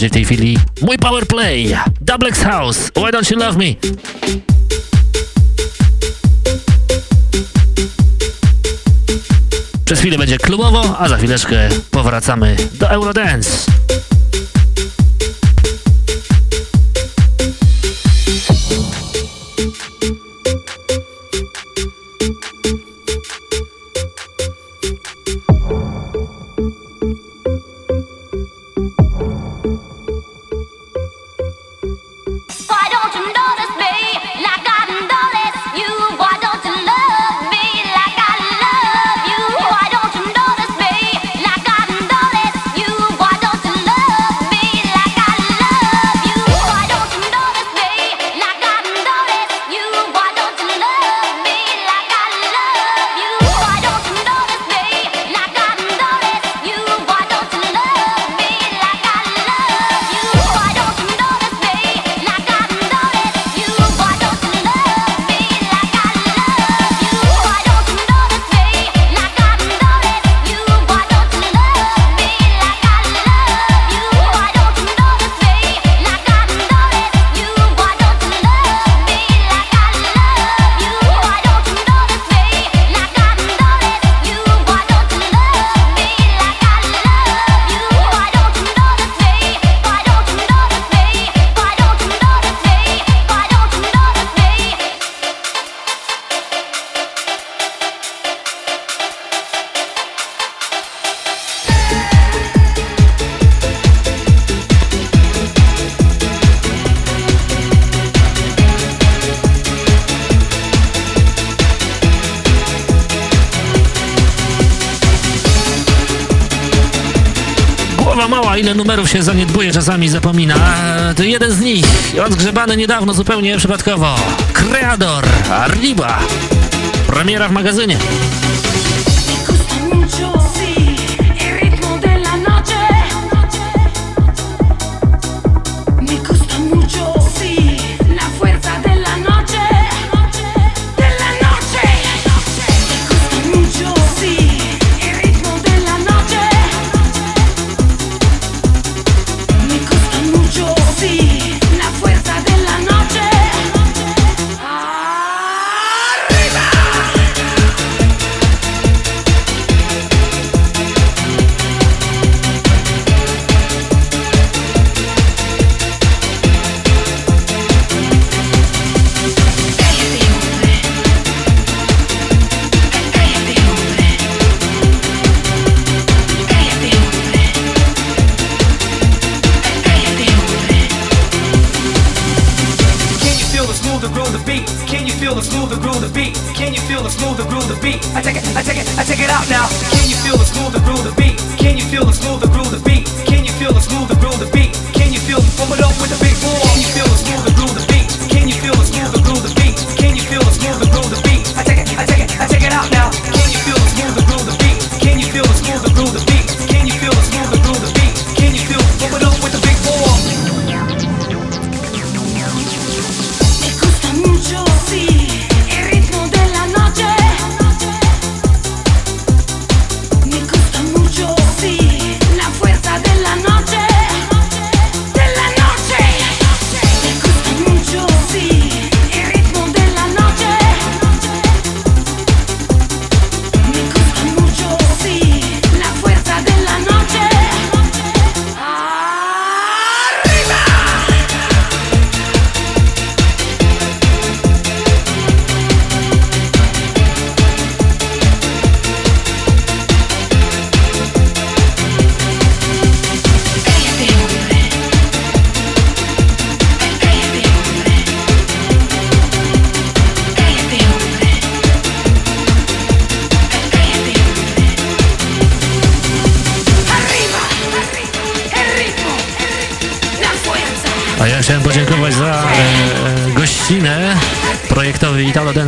S11: Właśnie w tej chwili mój power play, Double X House, Why Don't You Love Me? Przez chwilę będzie klubowo, a za chwileczkę powracamy do Eurodance.
S1: Czasami zapomina. To jeden z nich, odgrzebany niedawno zupełnie przypadkowo. Creador, Arriba. Premiera w magazynie.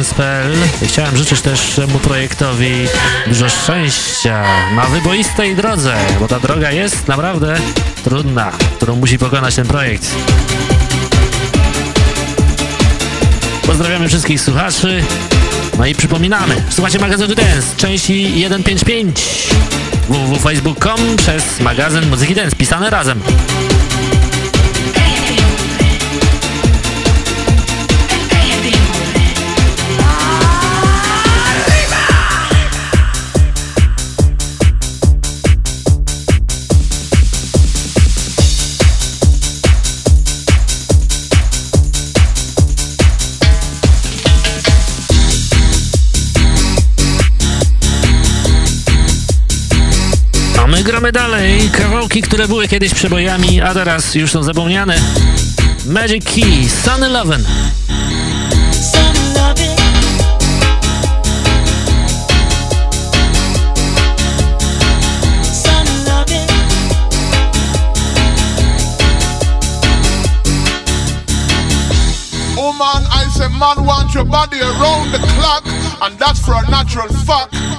S1: Dance.pl. Chciałem życzyć też temu projektowi dużo szczęścia na wyboistej drodze, bo ta droga jest naprawdę trudna, którą musi pokonać ten projekt. Pozdrawiamy wszystkich słuchaczy. No i przypominamy, słuchacie magazynu Dance, części 155 www.facebook.com przez magazyn Muzyki Dance, pisane razem. Gramy dalej. Kawałki, które były kiedyś przebojami, a teraz już są zapomniane. Magic Key, Sunny Lovin'.
S12: Oh man, I say man want your body around the clock, and that's for a natural fact.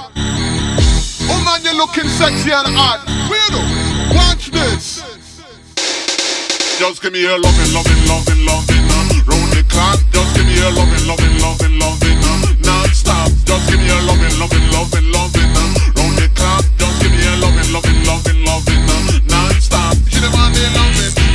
S12: Woman, you're looking sexy and hot. Weirdo, watch this. Just give me your loving, loving, loving, loving. Uh, round the clock, just give me your loving, loving, loving, loving. Uh, non-stop, just give me your loving, loving, loving, loving. Uh, round the clock, just give me your loving, loving, loving, loving. Uh, non-stop, she the one they loving.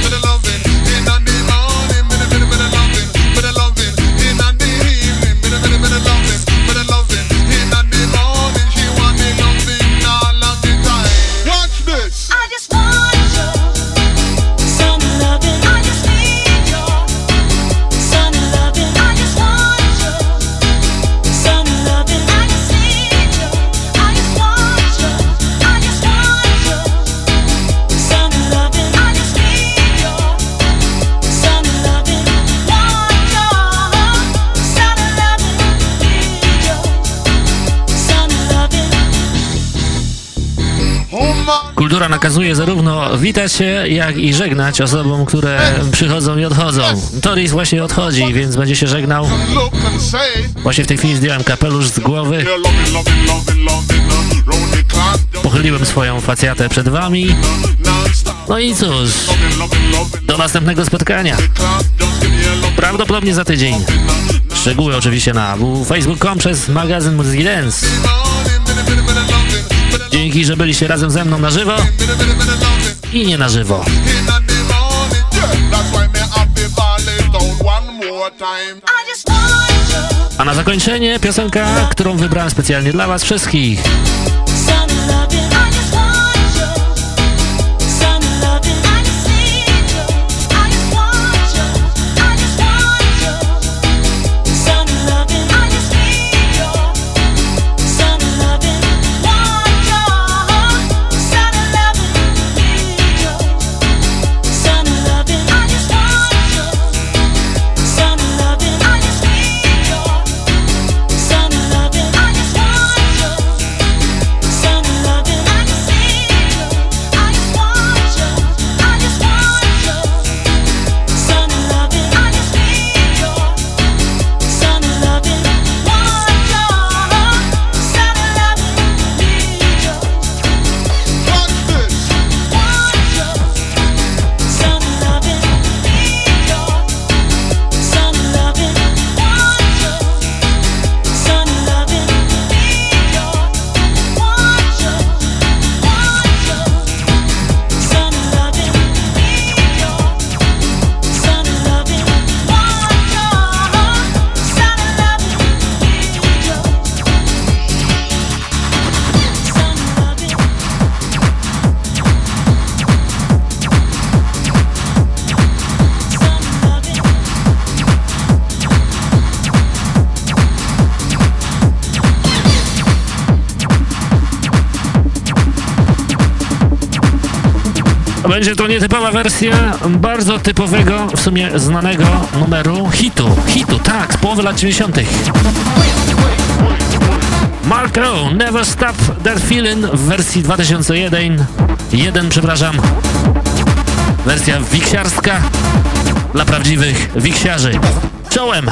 S1: Kultura nakazuje zarówno witać się, jak i żegnać osobom, które przychodzą i odchodzą. Toris właśnie odchodzi, więc będzie się żegnał. Właśnie w tej chwili zdjąłem kapelusz z głowy, pochyliłem swoją facjatę przed wami. No i cóż, do następnego spotkania. Prawdopodobnie za tydzień. Szczegóły oczywiście na facebook.com przez magazyn Muzyki Dance. Dzięki, że byliście razem ze mną na żywo i nie na żywo. A na zakończenie piosenka, którą wybrałem specjalnie dla was wszystkich. Wersja bardzo typowego, w sumie znanego numeru hitu. Hitu, tak, z połowy lat 90. Mark O, Never Stop That Feeling w wersji 2001. Jeden, przepraszam. Wersja wiksiarska dla prawdziwych wiksiarzy. Czołem!